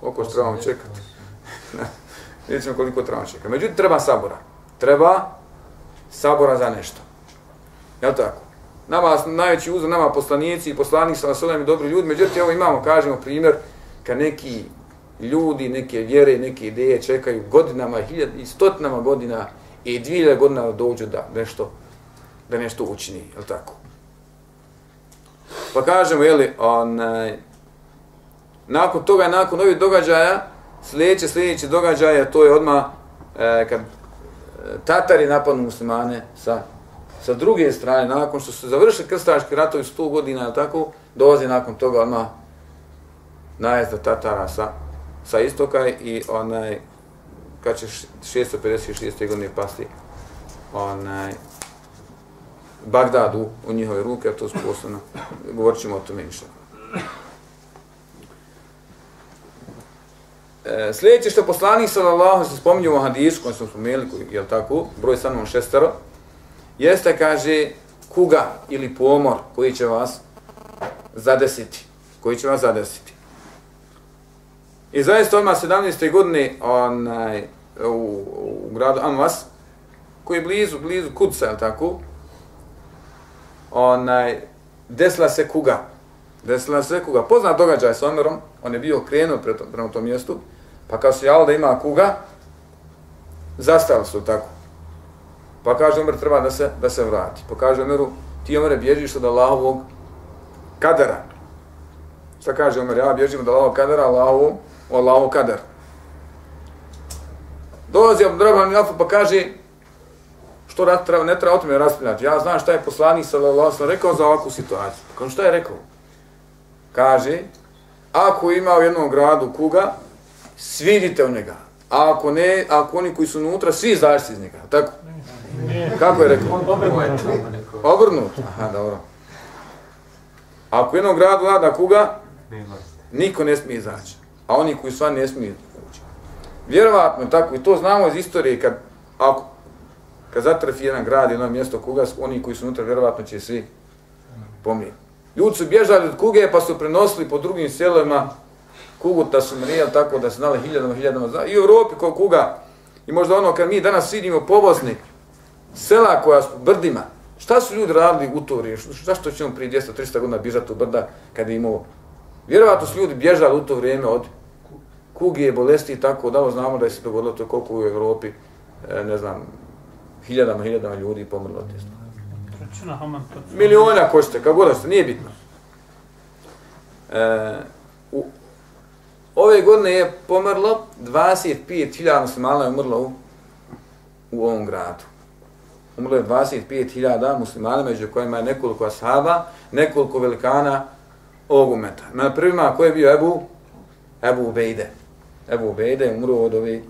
Koliko što trebamo čekati? Vidjet ćemo koliko treba čeka. Međutim, treba sabora. Treba sabora za nešto. Jel tako? Nama, najveći uzor, nama poslanici i poslanik sa vaselem i dobri ljudi, međutim, evo imamo, kažemo primjer, kad neki ljudi, neke vjere, neke ideje čekaju godinama, hiljad, i stotinama godina i dvije godina dođu da nešto, da nešto učini, jel tako? Pa kažemo, jeli, onaj, nakon toga, nakon ovih događaja, sljedeće, sljedeće događaje, to je odmah e, kad e, Tatari napadnu muslimane sa, sa druge strane, nakon što su završili krstaški ratovi 100 godina, tako, dolazi nakon toga odmah najezda Tatara sa, sa istoka i onaj, kad će 656. godine pasti onaj, Bagdadu u njihove ruke, a to su posebno, govorit ćemo o tome ništa. E, sljedeće što poslanik sallallahu se spominje u hadisu koji smo spomenuli, je li tako, broj sa mnom šestero, jeste, kaže, kuga ili pomor koji će vas zadesiti. Koji će vas zadesiti. I zaista odmah 17. godine onaj, u, u gradu Amvas, koji je blizu, blizu Kudsa, je tako, onaj, desila se kuga. Desila se kuga. Poznat događaj s Omerom, on je bio krenuo prema tom mjestu, Pa kad se javilo da ima kuga, zastali su tako. Pa kaže Omer treba da se, da se vrati. Pa kaže Omeru, ti Omer bježiš od Allahovog kadera. Šta kaže Omer, ja bježim od Allahovog kadera, Allahov, od Allahovog kadera. Dolazi Abdurrahman Jafu pa kaže, što rat treba, ne treba o tome raspravljati. Ja znam šta je poslanik sallallahu alejhi rekao za ovakvu situaciju. Kaže šta je rekao? Kaže, ako ima u jednom gradu kuga, svidite u njega. A ako ne, ako oni koji su unutra, svi izašli iz njega. Tako? Kako je rekao? Obrnut. Aha, dobro. Ako u jednom gradu vlada kuga, niko ne smije izaći. A oni koji sva ne smije ući. Vjerovatno tako, i to znamo iz istorije, kad, ako, kad zatrfi jedan grad, jedno mjesto kuga, oni koji su unutra, vjerovatno će svi pomrijeti. Ljudi su bježali od kuge, pa su prenosili po drugim selima kugu ta su mrijeli tako da se znali hiljadama, hiljadama, zna. i u Europi kao kuga. I možda ono, kad mi danas vidimo povozni sela koja su brdima, šta su ljudi radili u to vrijeme? Zašto ćemo prije 200-300 godina bježati u brda kad je imao? Vjerovatno su ljudi bježali u to vrijeme od kuge, bolesti i tako da, znamo da je se dogodilo to koliko u Europi, e, ne znam, hiljadama, hiljadama ljudi pomrlo od te. Miliona košte, kako god ste, nije bitno. E, u, ove godine je pomrlo 25.000 muslimana je umrlo u, u ovom gradu. Umrlo je 25.000 muslimana, među kojima je nekoliko ashaba, nekoliko velikana ovog umeta. Na prvima ko je bio Ebu? Ebu Ubejde. Ebu Ubejde je umro od ove,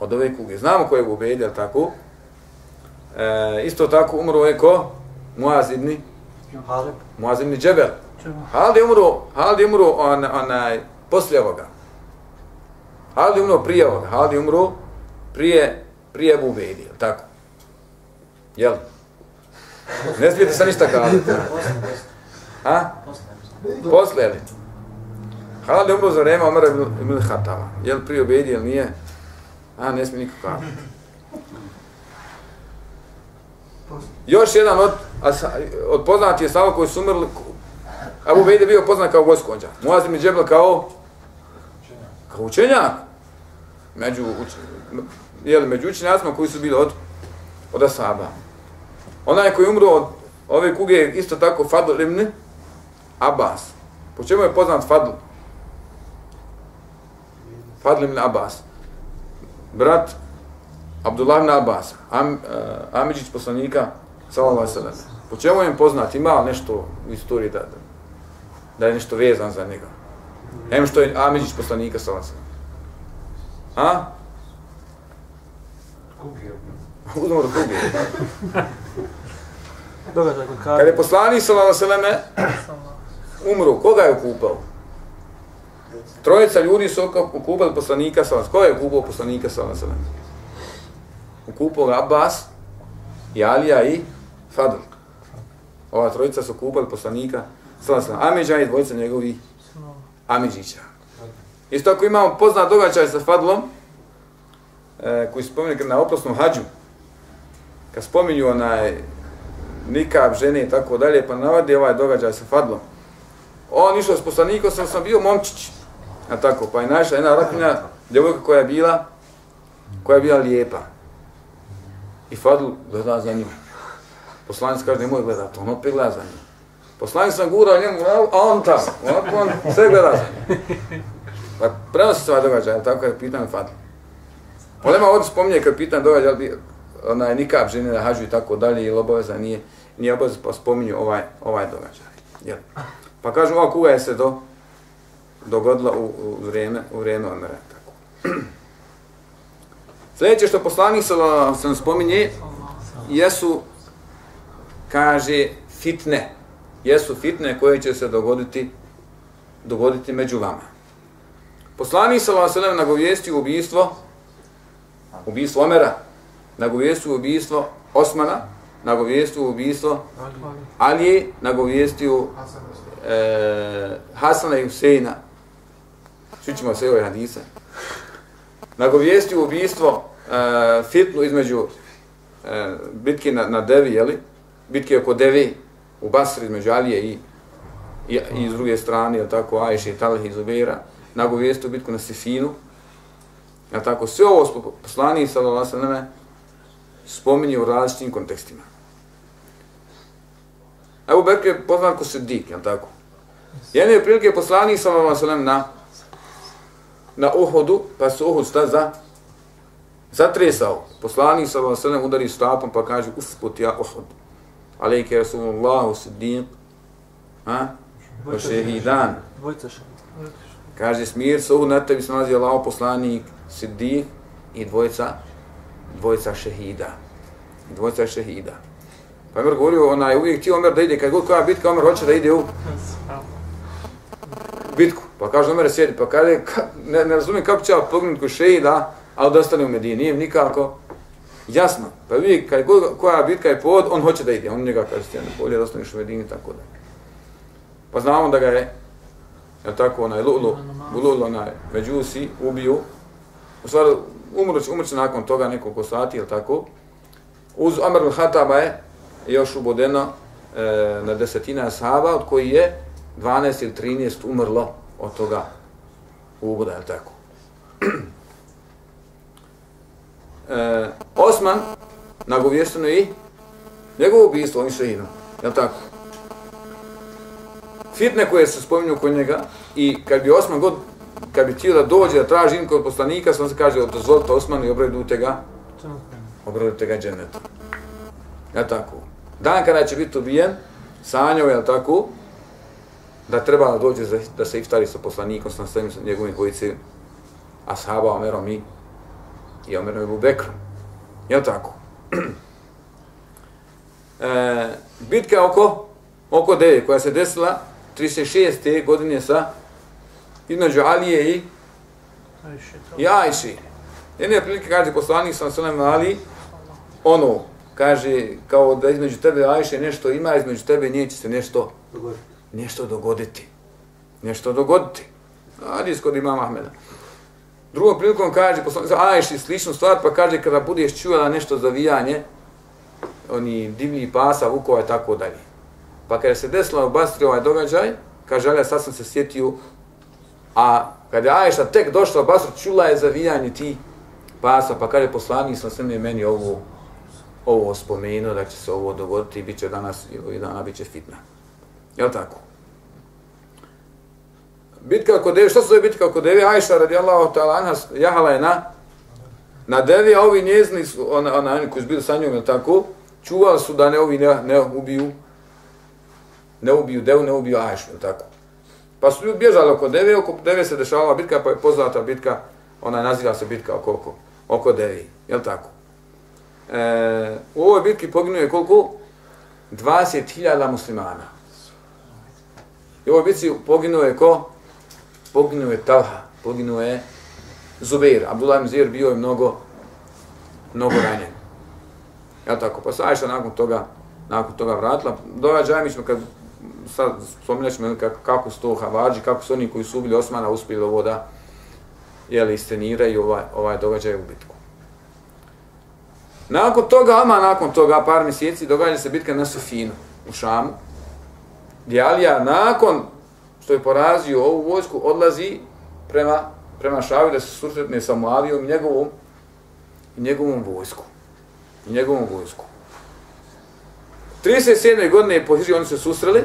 od ove kuge. Znamo ko je Ebu Ubejde, tako? E, isto tako umro je ko? Muaz ibn Halid. Muaz ibn Džebel. Halid je umro, Halid je umro on, onaj, poslije ovoga. Halid je umro prije ovoga. Halid je umro prije, prije Ebu Ubejdi, tako? Jel? Ne smijete sa ništa kazati. Ha? Poslije li? Halid je umro za vreme Omara ibn Hatama. Jel prije Ubejdi, jel nije? A, ne smije niko kazati. Još jedan od, od poznati je samo koji su umrli, Abu Bejde bio poznat kao gospodja. Muaz ibn Džebel kao kao učenjak. Među, uč, jeli, među učenjacima koji su bili od, od Asaba. Onaj koji umro od ove kuge je isto tako Fadl ibn Abbas. Po čemu je poznat Fadl? Fadl ibn Abbas. Brat Abdullah ibn Abbas, Am, uh, Amidžić poslanika, sallallahu alaihi Po čemu je poznat? Ima nešto u istoriji da, da, da je nešto vezan za njega? Em što je Amidžić poslanika, sallallahu alaihi A? Uzmor kugi. Kad je poslanik, sallallahu alaihi umro, koga je okupao? Trojica ljudi su okupali poslanika, sallallahu alaihi Ko je okupao poslanika, sallallahu alaihi Okupao ga Abbas, i Alija i Fadl. Ova trojica su kupali poslanika, Salasana sam Amidža i dvojica njegovi Amidžića. Isto ako imamo poznat događaj sa Fadlom, e, koji spominje na oprosnom hađu, kad spominju onaj nikab, žene i tako dalje, pa navadi ovaj događaj sa Fadlom. On išao s poslanikom, sam sam bio momčić. A tako, pa je našla jedna rakinja, djevojka koja je bila, koja je bila lijepa. I Fadl gleda za njim. Poslanic kaže, nemoj gledat, on opet gleda za njim. Poslanic sam gurao njemu, a on tamo, on, on sve gleda za njim. Pa prema se ovaj događaj, tako je pitan Fadl. Olema ovdje spominje kad pitan događaj, ali onaj nikab žene na hađu i tako dalje, ili obaveza nije, nije obaveza, pa spominju ovaj, ovaj događaj. Jel? Pa kažu, ova kuga je se do, dogodila u, u vrijeme, u vrijeme Omera. Tako. Sljedeće što poslanik sam spominje, jesu, kaže, fitne. Jesu fitne koje će se dogoditi, dogoditi među vama. Poslanik sa vam nagovijesti ubijstvo, ubijstvo Omera, nagovijesti ubijstvo Osmana, nagovijesti ubijstvo Alije, nagovijesti e, Hasana i Huseina. Čućemo ćemo sve ove hadise. Nagovijesti ubijstvo e, fitnu između e, bitke na, na Devi, jeli? bitke oko Devi u Basri između Alije i, i, i s druge strane, jel tako, Ajše i Talih i Zubeira, nagovijestu bitku na Sifinu. Ja tako, sve ovo poslani sa Lasaname spominje u različitim kontekstima. Evo Bekr je poznat ko Siddiq, je tako? Jedne je prilike poslani sa Lasaname na na Uhudu, pa su Uhud sta za zatresao. Poslanik sa vam sredem udari stapom pa kaže usput ja Uhud. Alejke Rasulullah Siddiq. Ha? O šehidan. Kaže smir se Uhud na tebi se nalazi Allah poslanik Siddiq i dvojica dvojica šehida. dvojica šehida. Pa Omer govorio, onaj, uvijek ti Omer da ide, kad god koja bitka, Omer hoće da ide u bitku. Pa kaže Omer sjedi, pa kaže, ne, ne razumijem kako će ja pognuti ko šehida, ali da ostane u Medini, nije nikako jasno. Pa vi, kad god koja bitka je pod, on hoće da ide, on njega kaže, stjene, ono, bolje da ostaneš u Medini, tako da. Pa znamo da ga je, je tako, onaj Lulu, Lulu, onaj Međusi, ubiju, u stvari, umrće, umrće nakon toga nekoliko sati, je tako, uz Amr al-Hataba je još ubodeno e, na desetina sahaba, od koji je 12 ili 13 umrlo od toga uboda, je tako. e, Osman, nagovješteno i njegovo ubijstvo, on šehinom, je tako? Fitne koje se spominju kod njega i kad bi Osman god, kad bi htio da dođe da traži im kod poslanika, sam se kaže, dozvolite Osmanu i obredujte ga, obredujte ga dženetom. Je tako? Dan kada će biti ubijen, sanjao je tako, da treba da dođe za, da se iftari sa poslanikom, sa njegovim dvojici, ashaba Omerom i, i Omerom i Bubekrom. Je tako? e, bitka oko, oko Deje, koja se desila 36. godine sa između Alije i i Ajši. Jedne prilike kaže poslanik sa Salem Ali, ono, kaže, kao da između tebe Ajše nešto ima, između tebe neće se nešto dogoditi. Nešto dogoditi. Nešto dogoditi. Adis kod imama Ahmeda. Drugom prilikom kaže, poslanik Ajši sličnu stvar, pa kaže, kada budeš čuvala nešto za vijanje, oni divlji pasa, vukova i tako dalje. Pa kada se desila u Bastri ovaj događaj, kaže, ali sad sam se sjetio, a kada je Ajša tek došla u Basru, čula je za vijanje ti pasa, pa kada je poslanik sam sve meni ovo ovo spomenuo da će se ovo dogoditi bit će danas ovih dana bit će fitna. Jel tako? Bitka kod deve, što se zove bitka kod deve? Ajša radijallahu ta'ala anha jahala je na na devi, a ovi njezni ona, ona, oni koji su bili sa njom, ili tako? Čuvali su da ne ovi ne, ne ubiju ne ubiju devu, ne ubiju Ajšu, ili tako? Pa su ljudi bježali oko deve, oko deve se dešavala bitka, pa je poznata bitka, ona naziva se bitka oko, oko, oko devi, jel tako? E, u ovoj bitki poginuje koliko? 20.000 muslimana. I u ovoj bitci poginuje ko? Poginuje Talha, poginuje Zubair. Abdullah ibn Zubair bio je mnogo, mnogo ranjen. Ja tako, pa sa Ajša nakon toga, nakon toga vratila. Događaj mi smo kad sad spominat ćemo kako, kako su to havađi, kako su oni koji su ubili Osmana uspjeli ovo da jeli, isteniraju ovaj, ovaj događaj u bitku. Nakon toga, ama nakon toga, par mjeseci, događa se bitka na Sofinu u Šamu, gdje Alija nakon što je porazio ovu vojsku, odlazi prema, prema Šavi da se susretne sa Muavijom i njegovom, i njegovom vojsku. I njegovom vojsku. 37. godine po Hidži oni se susreli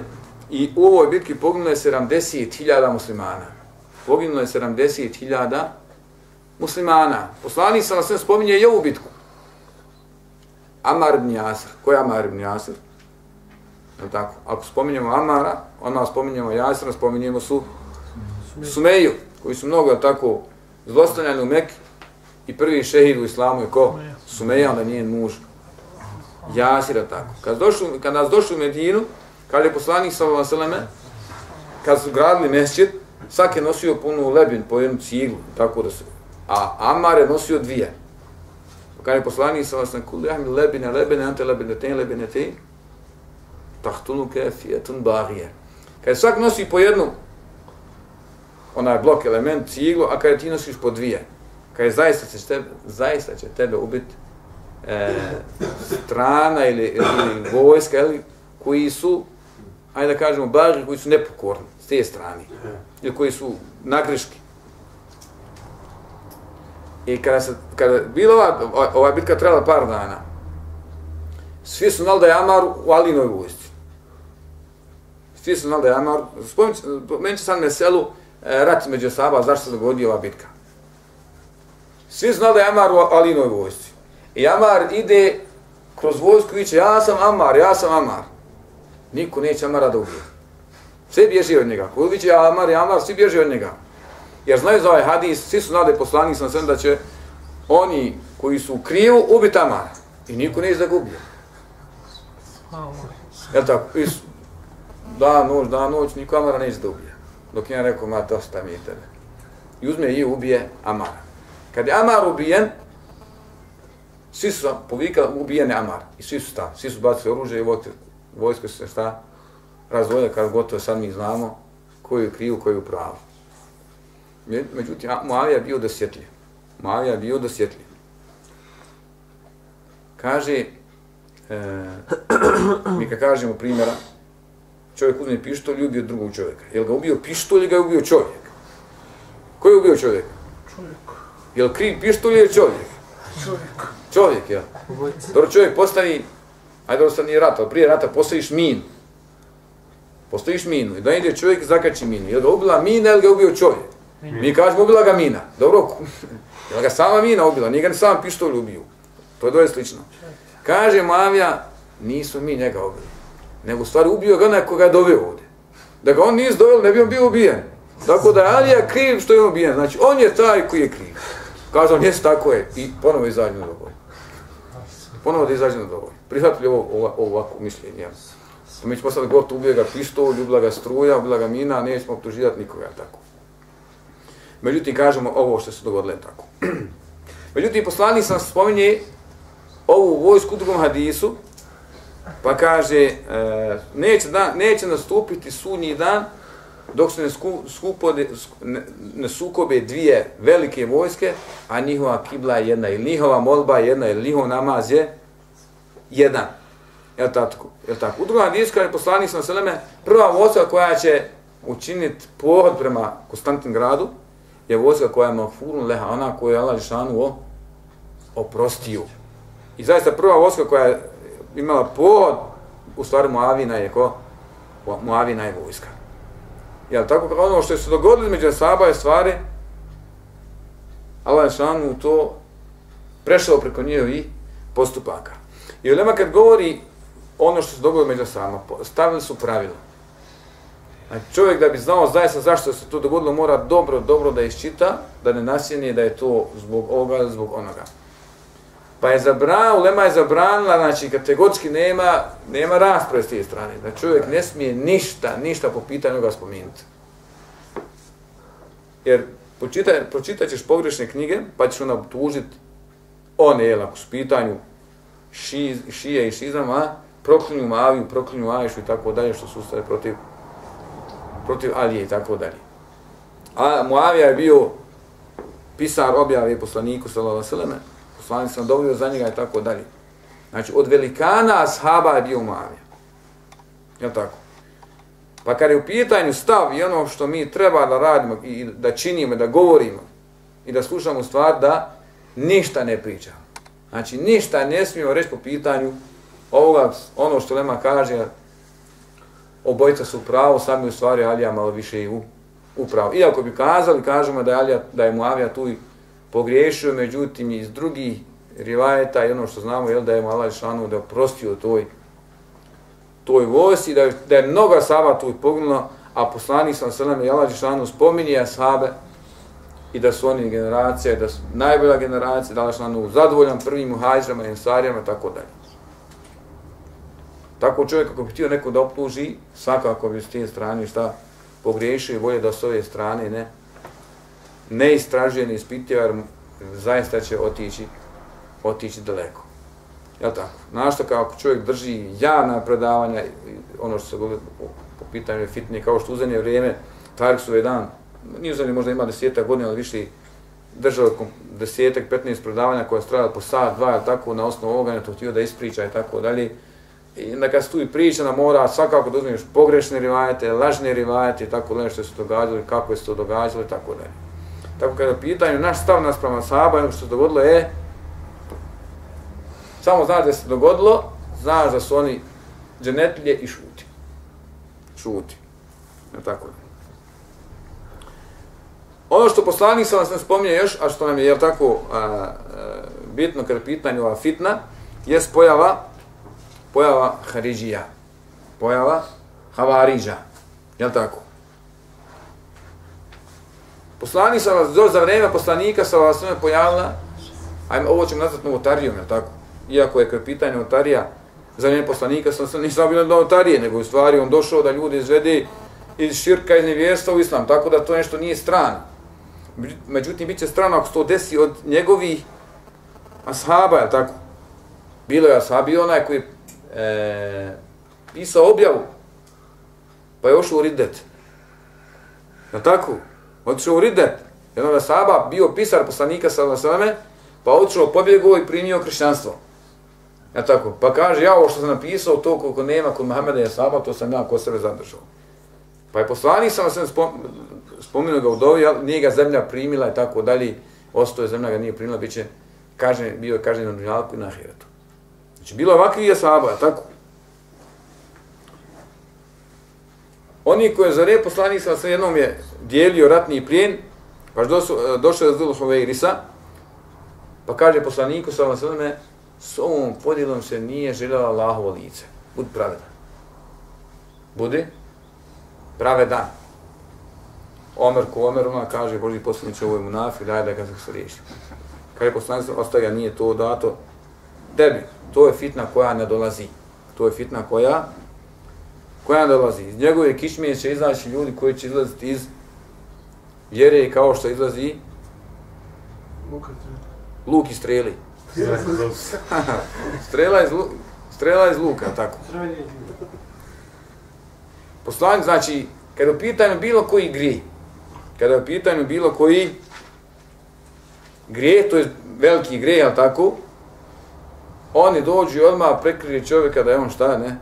i u ovoj bitki poginulo je 70.000 muslimana. Poginulo je 70.000 muslimana. Poslanik sam sve spominje i ovu bitku. Amar ibn Jasir. Ko je Amar ibn Jasir? Je tako? Ako spominjemo Amara, onda spominjemo Jasira, spominjemo su Sumeju, koji su mnogo tako zlostavljani u Mekke i prvi šehid u islamu je ko? Sumeja, onda nije muž. Jasira tako. Kad, došli, kad nas došli u Medinu, kad je poslanik sallallahu alejhi ve kad su gradili mesdžid, svak je nosio punu lebin po jednu ciglu, tako da se a Amar je nosio dvije. Kad je poslanik sa na kul jahmi lebine, lebine, ante lebine, ten lebine, te, tahtunu kefijetun barije. Kad je svak nosi po jednu, onaj blok element, ciglu, a kada ti nosiš po dvije, kada je zaista će tebe, zaista će tebe ubiti e, strana ili, ili vojska, ili, koji su, ajde da kažemo, bari koji su nepokorni s te strane, ili koji su nagreški. I kada se kada bila ova, ova bitka trajala par dana, svi su znali da je Amar u Alinoj vojsci. Svi su znali da je Amar, spomenut će sad meselu e, rat među Saba, zašto se dogodio ova bitka. Svi znali da je Amar u Alinoj vojsci. I Amar ide kroz vojsku i viće, ja sam Amar, ja sam Amar. Niko neće Amara da ubije. Svi bježi od njega. Ko viće Amar, Amar, svi bježi od njega. Jer znaju za ovaj hadis, svi su nade poslanik sam sve da će oni koji su u krivu ubiti Amara. I niko ne izagubio. Jel tako? I dan, noć, dan, noć, niko Amara neće da ubije. Dok ja rekao, ma, dosta mi je tebe. I uzme i ubije Amara. Kad je Amar ubijen, svi su povikali ubijene Amar. I svi su stali. Svi su bacili oružje i vojsko se šta razvojili, kad gotovo sad mi znamo koju je krivu, koju je pravu. Međutim, Muavija je bio dosjetljiv. Muavija je bio dosjetljiv. Kaže, e, mi kad kažemo primjera, čovjek uzme pištolj i ubio drugog čovjeka. Je li ga ubio pištolj ili ga je ubio čovjek? Ko je ubio čovjeka? Čovjek. Je li kriv pištolj ili čovjek? Čovjek. Čovjek, ja. Dobro, čovjek postavi, ajde sad nije rat, ali prije rata postaviš min. Postaviš minu i da ide čovjek zakači minu. Je li ga ubila mina ili ga ubio čovjek? Mi kažemo ubila ga mina. Dobro, je li ga sama mina ubila? Nije ga sam pištolj ubio. To je doje slično. Kaže Mavija, nisu mi njega ubili. Nego u stvari ubio ga onaj koga je doveo ovdje. Da ga on nije doveo, ne bi on bio ubijen. Tako da Alija kriv što je on ubijen. Znači, on je taj koji je kriv. Kaže on, jes tako je. I ponovo izađe na doboj. Ponovo da izađe na doboj. Prihvatili ovo, ovo, ovako mišljenje. Pa mi ćemo sad gotovo ubije ga pištol, ljubila ga struja, ubila ga mina, nećemo optuživati nikoga. Tako. Međutim, kažemo ovo što se dogodilo tako. Međutim, poslanik sam spominje ovu vojsku u drugom hadisu, pa kaže, e, neće, dan, neće nastupiti sudnji dan dok se ne, sku, skupode, ne, ne sukobe dvije velike vojske, a njihova kibla je jedna, ili njihova molba je jedna, ili njihov namaz je jedan. Je tako? Je tako? U drugom hadisu, kaže poslanik sa seleme, prva vojska koja će učiniti pohod prema Konstantin gradu, je vojska koja je mafurun leha, ona koja je Allah Žešanu oprostio. I zaista prva vojska koja je imala pod, u stvari Moavina je ko? Moavina je vojska. Jel tako kao ono što je se dogodilo među Saba je stvari, Allah je šanu to prešao preko njihovi postupaka. I Ulema kad govori ono što se dogodilo među Saba, stavili su pravilo. Znači čovjek da bi znao zaista zašto se to dogodilo mora dobro, dobro da iščita, da ne nasjeni da je to zbog ovoga, zbog onoga. Pa je zabranila, ulema je zabranila, znači kategorski nema, nema rasprave s tije strane. Da čovjek ne smije ništa, ništa po pitanju ga spomenuti. Jer počita, pročitat ćeš pogrešne knjige, pa ćeš onda tužiti one, jel, ako su pitanju ši, šije i šizama, proklinju Maviju, proklinju Ajšu i tako dalje, što su ustale protiv, protiv Alije i tako dalje. A Muavija je bio pisar objave poslaniku, sallallahu alaihi wa poslanik sam dobio za njega i tako dalje. Znači, od velikana ashaba je bio Muavija. Jel tako? Pa kad je u pitanju stav i ono što mi treba da radimo i da činimo, da govorimo i da slušamo stvar, da ništa ne pričamo. Znači, ništa ne smijemo reći po pitanju ovoga, ono što Lema kaže, obojica su pravo, sami u stvari Alija malo više i u, pravo. Iako bi kazali, kažemo da je, Alija, da je Muavija tu i pogriješio, međutim iz drugih rivajeta i ono što znamo je da je Malaj Šanu da oprostio toj toj vojsi, da, da je mnoga saba tu poginulo, a poslanik sam sve nam je Allah Žešanu spominje sahabe i da su oni generacija, da su najbolja generacija, da je Allah Žešanu zadovoljan prvim muhajđama i ensarijama, tako dalje. Tako čovjek ako bi htio neko da optuži, svakako bi s te strane šta pogriješio i bolje da s ove strane ne, ne istražuje, ne ispituje, jer zaista će otići, otići daleko. Jel tako? Našto kao ako čovjek drži javna predavanja, ono što se govori po pitanju fitne, kao što uzanje vrijeme, Tarik su dan, nije uzanje možda ima desetak godina, ali više držao desetak, 15 predavanja koja strada po sat, dva, jel tako, na osnovu ovoga, ne to htio da ispriča i tako dalje. I onda kad se tu i priča, na mora svakako da uzmeš pogrešne rivajete, lažne rivajete i tako dalje što se događalo, kako je se to događalo i tako dalje. Tako kada pitanju naš stav nas prema sahaba, ono što se dogodilo je, samo znaš da se dogodilo, znaš da su oni dženetlije i šuti. Šuti. Ja tako? Ono što poslanik sam nas ne spominje još, a što nam je, jel tako, a, a, bitno kada pitanju ova fitna, je pojava, pojava Haridžija. Pojava Havariđa. Jel tako? Poslanik sa vas, za vreme poslanika sa vas sve pojavila, ajme, ovo ćemo nazvati novotarijom, je tako? iako je kao pitanje novotarija, za vreme poslanika sam se nisam bilo novotarije, nego u stvari on došao da ljudi izvede iz širka, iz nevjerstva u islam, tako da to nešto nije strano. Međutim, bit će strano ako se to desi od njegovih ashaba, je tako? Bilo je ashabi onaj koji e, pisao objavu, pa je ošao u Riddet. Je tako? Otišao u Riddet. Jedan od Saba bio pisar poslanika sa Vasaleme, pa otišao, pobjegao i primio kršćanstvo. Ja tako, pa kaže, ja ovo što sam napisao, to koliko nema kod Mohameda je saba, to sam ja kod sebe zadržao. Pa je poslanik sam sam spom, spomenuo ga u dovi, nije ga zemlja primila i tako dalje, ostoje zemlja ga nije primila, bit će, kažen, bio je kažen na dunjalku i na ahiretu. Znači, bilo ovakvi je saba, tako. Oni koji je zare, poslanik sam jednom je dijelio ratni plijen, pa e, došao je Zul Huveirisa, pa kaže poslaniku sa vam s ovom podjelom se nije željela Allahovo lice. Budi pravedan. Budi pravedan. Omer ko Omer, ona kaže, Boži poslaniče, ovo je munafi, daj da ga se riješi. Kaže poslanice, ostaje nije to dato tebi. To je fitna koja ne dolazi. To je fitna koja koja ne dolazi. Iz njegove kišmije će izaći ljudi koji će izlaziti iz vjere kao što izlazi luk i streli. strela iz, strela iz luka, tako. Poslanik, znači, kada u pitanju bilo koji gri, kada u pitanju bilo koji grije, to je veliki grije, ali tako, oni dođu i odmah prekrije čovjeka da je on šta, ne?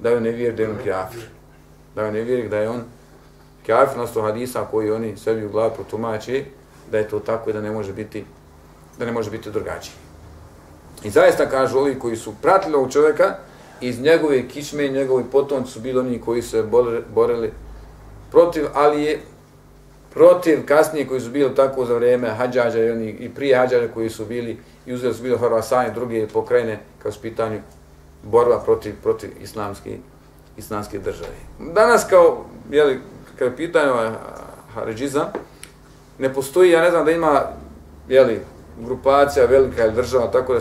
Da je on ne vjeri da je on kjafir. Da je on ne vjeri da je on kjafir, nasto hadisa koji oni sebi u glavi protumači, da je to tako i da ne može biti da ne može biti drugačiji. I zaista kažu ovi koji su pratili ovog čovjeka, iz njegove kičme i njegovi potomci su bili oni koji se borili protiv, ali je protiv kasnije koji su bili tako za vrijeme hađađa i, oni, i prije hađađa koji su bili i uzeli su bili Horvasan i druge pokrajine kao su pitanju borba protiv, protiv islamske, islamske države. Danas kao, jeli, kada je pitanje haridžizam, ne postoji, ja ne znam da ima, jeli, grupacija velika ili država, tako da,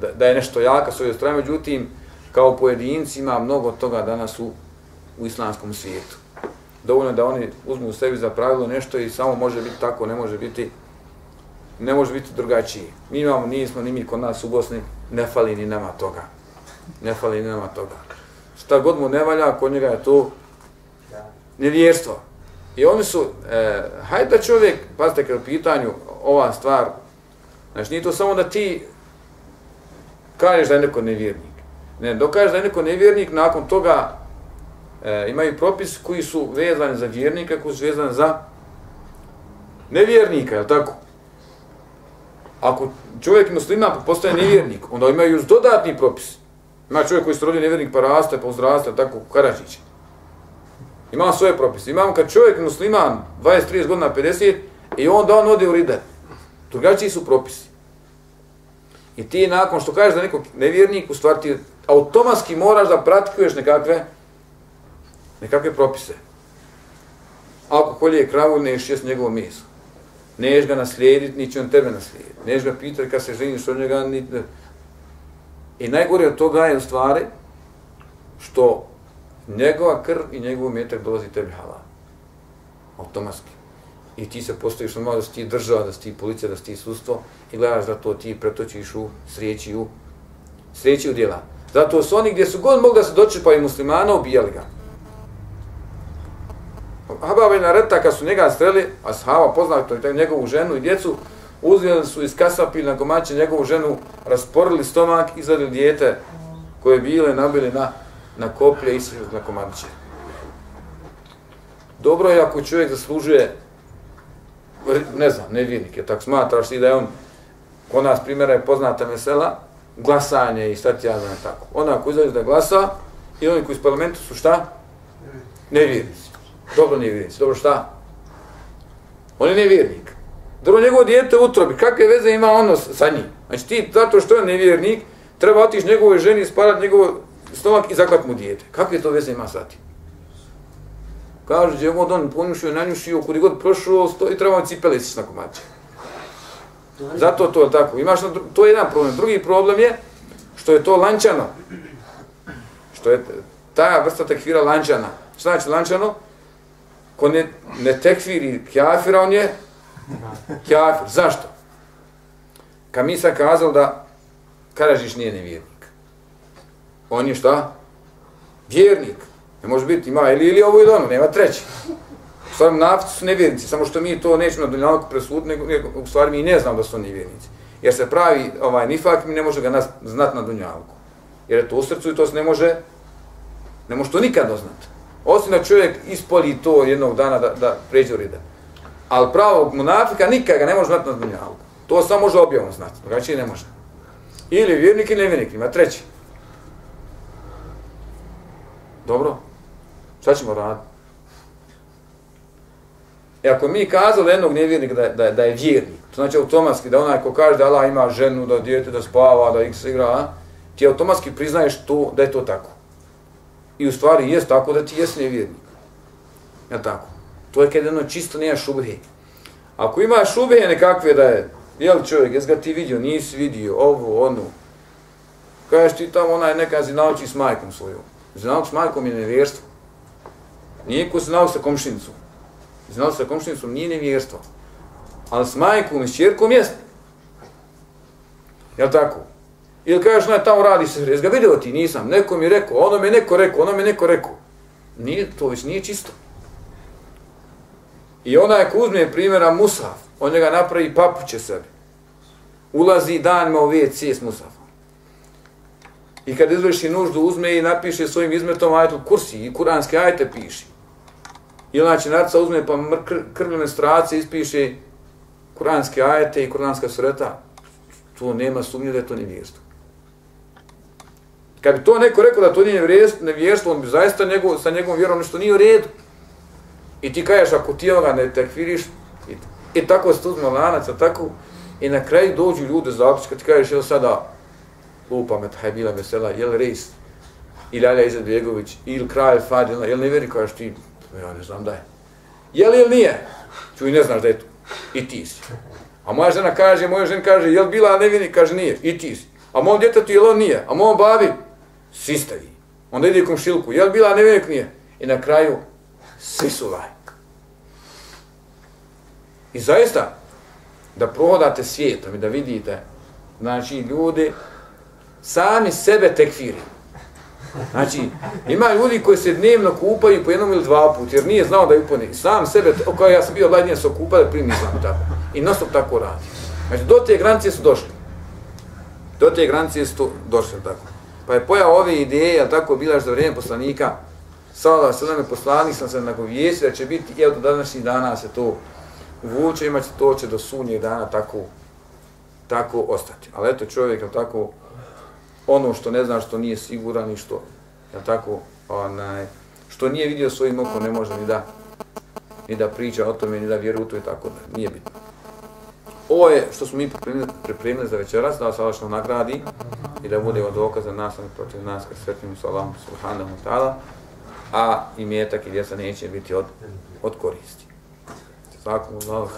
da, da je nešto jaka s ove strane, međutim, kao pojedinci ima mnogo toga danas u, u islamskom svijetu. Dovoljno da oni uzmu u sebi za pravilo nešto i samo može biti tako, ne može biti ne može biti drugačiji. Mi imamo, nismo ni mi kod nas u Bosni, ne fali ni nama toga. Ne fali ni nama toga. Šta god mu ne valja, kod njega je to nevjerstva. I oni su, e, hajde da čovjek, pazite kad u pitanju ova stvar, znači nije to samo da ti kažeš da je neko nevjernik. Ne, dokažeš da je neko nevjernik, nakon toga e, imaju propis koji su vezani za vjernika, koji su vezani za nevjernika, je tako? Ako čovjek muslima pa postaje nevjernik, onda imaju još dodatni propis. Ima čovjek koji se rodi nevjernik pa raste, pa uzraste, tako Karadžić. Imamo svoje propise. Imamo kad čovjek musliman 20-30 godina, 50, i onda on ode u rider. Drugačiji su propisi. I ti nakon što kažeš da neko nevjernik, u stvari ti automatski moraš da pratikuješ nekakve, nekakve propise. Ako kolje kravu, neš jest njegovo meso. Neš ga naslijediti, ni će on tebe naslijediti. Neš ga pitati kad se ženiš od njega, ni... I najgore od toga je u stvari što njegova krv i njegov metak dolazi tebi halal. Automatski i ti se postojiš normalno da si ti država, da si ti policija, da si ti sustvo i gledaš da to ti pretočiš u sriječi u, sriječi u djela. Zato su oni gdje su god mogli da se dočepaju muslimana, ubijali ga. Habab na reta kad su njega streli, a sahaba poznato je njegovu ženu i djecu, uzeli su iz kasapila na komače njegovu ženu, rasporili stomak, izvadili dijete koje bile nabili na, na koplje i na komadiće. Dobro je ako čovjek zaslužuje ne znam, nevjernik je tako smatraš ti da je on, kod nas primjera je poznata mesela, glasanje i šta ti ja znam tako. Ona ko izađe da glasa i oni koji iz parlamentu su šta? Nevjernici. Dobro nevjernici. Dobro šta? On je nevjernik. Dobro njegovo dijete utrobi. Kakve veze ima ono sa njim? Znači ti, zato što je nevjernik, treba otići njegove ženi, sparati njegov stomak i zaklat mu dijete. Kakve to veze ima sa tim? Kažu, gdje god on ponušio, nanjušio, kod god prošao, sto, i treba cipele na komače. Zato to je tako. Imaš, to je jedan problem. Drugi problem je što je to lančano. Što je ta vrsta tekvira lančana. Što znači lančano? Ko ne, ne tekviri kjafira, on je kjafir. Zašto? Kad mi sam kazal da Karažiš nije nevjernik. On je šta? Vjernik. Ne može biti, ima ili, ili ovo ili ono, nema treći. U stvari, nafici su nevjernici, samo što mi to nećemo na dunjalku presuditi, nego, nego u stvari mi ne znamo da su oni vjernici. Jer se pravi ovaj nifak, mi ne može ga nas, znat na dunjalku. Jer je to u srcu i to se ne može, ne može to nikad doznat. Osim da čovjek ispolji to jednog dana da, da pređe u rida. Ali pravog munafika nikad ga ne može znat na dunjalku. To samo može objavom znati, drugačije ne može. Ili vjernik ili nevjernik, ima treći. Dobro, šta ćemo raditi? E ako mi kazali jednog nevjernika da, da, da je vjernik, to znači automatski da onaj ko kaže da Allah ima ženu, da dijete, da spava, da x igra, a? ti automatski priznaješ to, da je to tako. I u stvari jest tako da ti jesi nevjernik. Ja tako? To je kada jedno čisto nema šubhe. Ako ima šubhe nekakve da je, jel čovjek, jes ga ti vidio, nisi vidio, ovo, ono, kažeš ti tamo onaj neka nauči s majkom svojom. Zinauči s majkom je nevjerstvo. Nije ko znao sa komšinicom. Znao sa komšinicom nije nevjerstvo. Ali s majkom i s čerkom jeste. Jel tako? Ili kažeš, ne, tamo radi se, jes ga vidio ti, nisam, neko mi rekao, ono me neko rekao, ono me neko rekao. Nije, to već nije čisto. I onaj ko uzme primjera Musaf, on njega napravi papuće sebi. Ulazi danima u WC s Musafom. I kad izvrši nuždu, uzme i napiše svojim izmetom ajetul kursi i kuranske ajete piši. I znači narca uzme pa kr krvne strace ispiše kuranske ajete i kuranska sureta. To nema sumnje da je to nevjerstvo. Kad bi to neko rekao da to nije nevjerstvo, on bi zaista njegov, sa njegovom vjerom nešto nije u redu. I ti kažeš, ako ti onoga ne tekfiriš, i, i tako se uzme lanac, tako, i na kraju dođu ljude za kad ti kažeš, jel sada, lupa me, taj vesela, jel Reis, ili Alja Izetbegović, ili kralj Fadil, jel ne veri, kažeš ti, ja ne znam da je. Jel ili nije? Čuj, ne znaš da je tu. I ti si. A moja žena kaže, moja žena kaže, jel bila nevini? Kaže, nije. I ti si. A mom djetetu, jel on nije? A mom babi? Sista. Onda ide komšilku, jel bila nevini? Nije. I na kraju, svi su vaj. I zaista, da prohodate svijetom i da vidite, znači, ljudi sami sebe tekfiri. Znači, ima ljudi koji se dnevno kupaju po jednom ili dva put, jer nije znao da je upone. Sam sebe, kao ja sam bio ladnije se okupa da primi sam tako. I nostop tako radi. Znači, do te granice su došli. Do te granice su došli tako. Pa je pojao ove ideje, ali tako bila za vrijeme poslanika, Sala Seleme poslanik sam se nagovijestio da će biti, evo do današnjih dana se to vuče, imaće to će do sunnjeg dana tako, tako ostati. Ali eto čovjek, je tako, ono što ne zna, što nije siguran i što, je tako, onaj, što nije vidio svojim okom, ne može ni da, ni da priča o tome, ni da vjeruje u to i tako da, nije bitno. Ovo je što smo mi pripremili, pripremili za večeras, da vas Allah nagradi i da bude od dokaza nas, ali protiv nas, kad sretnimo sa Allahom, subhanahu ta'ala, a i mjetak i djeca neće biti od, od koristi. Svakom Allah,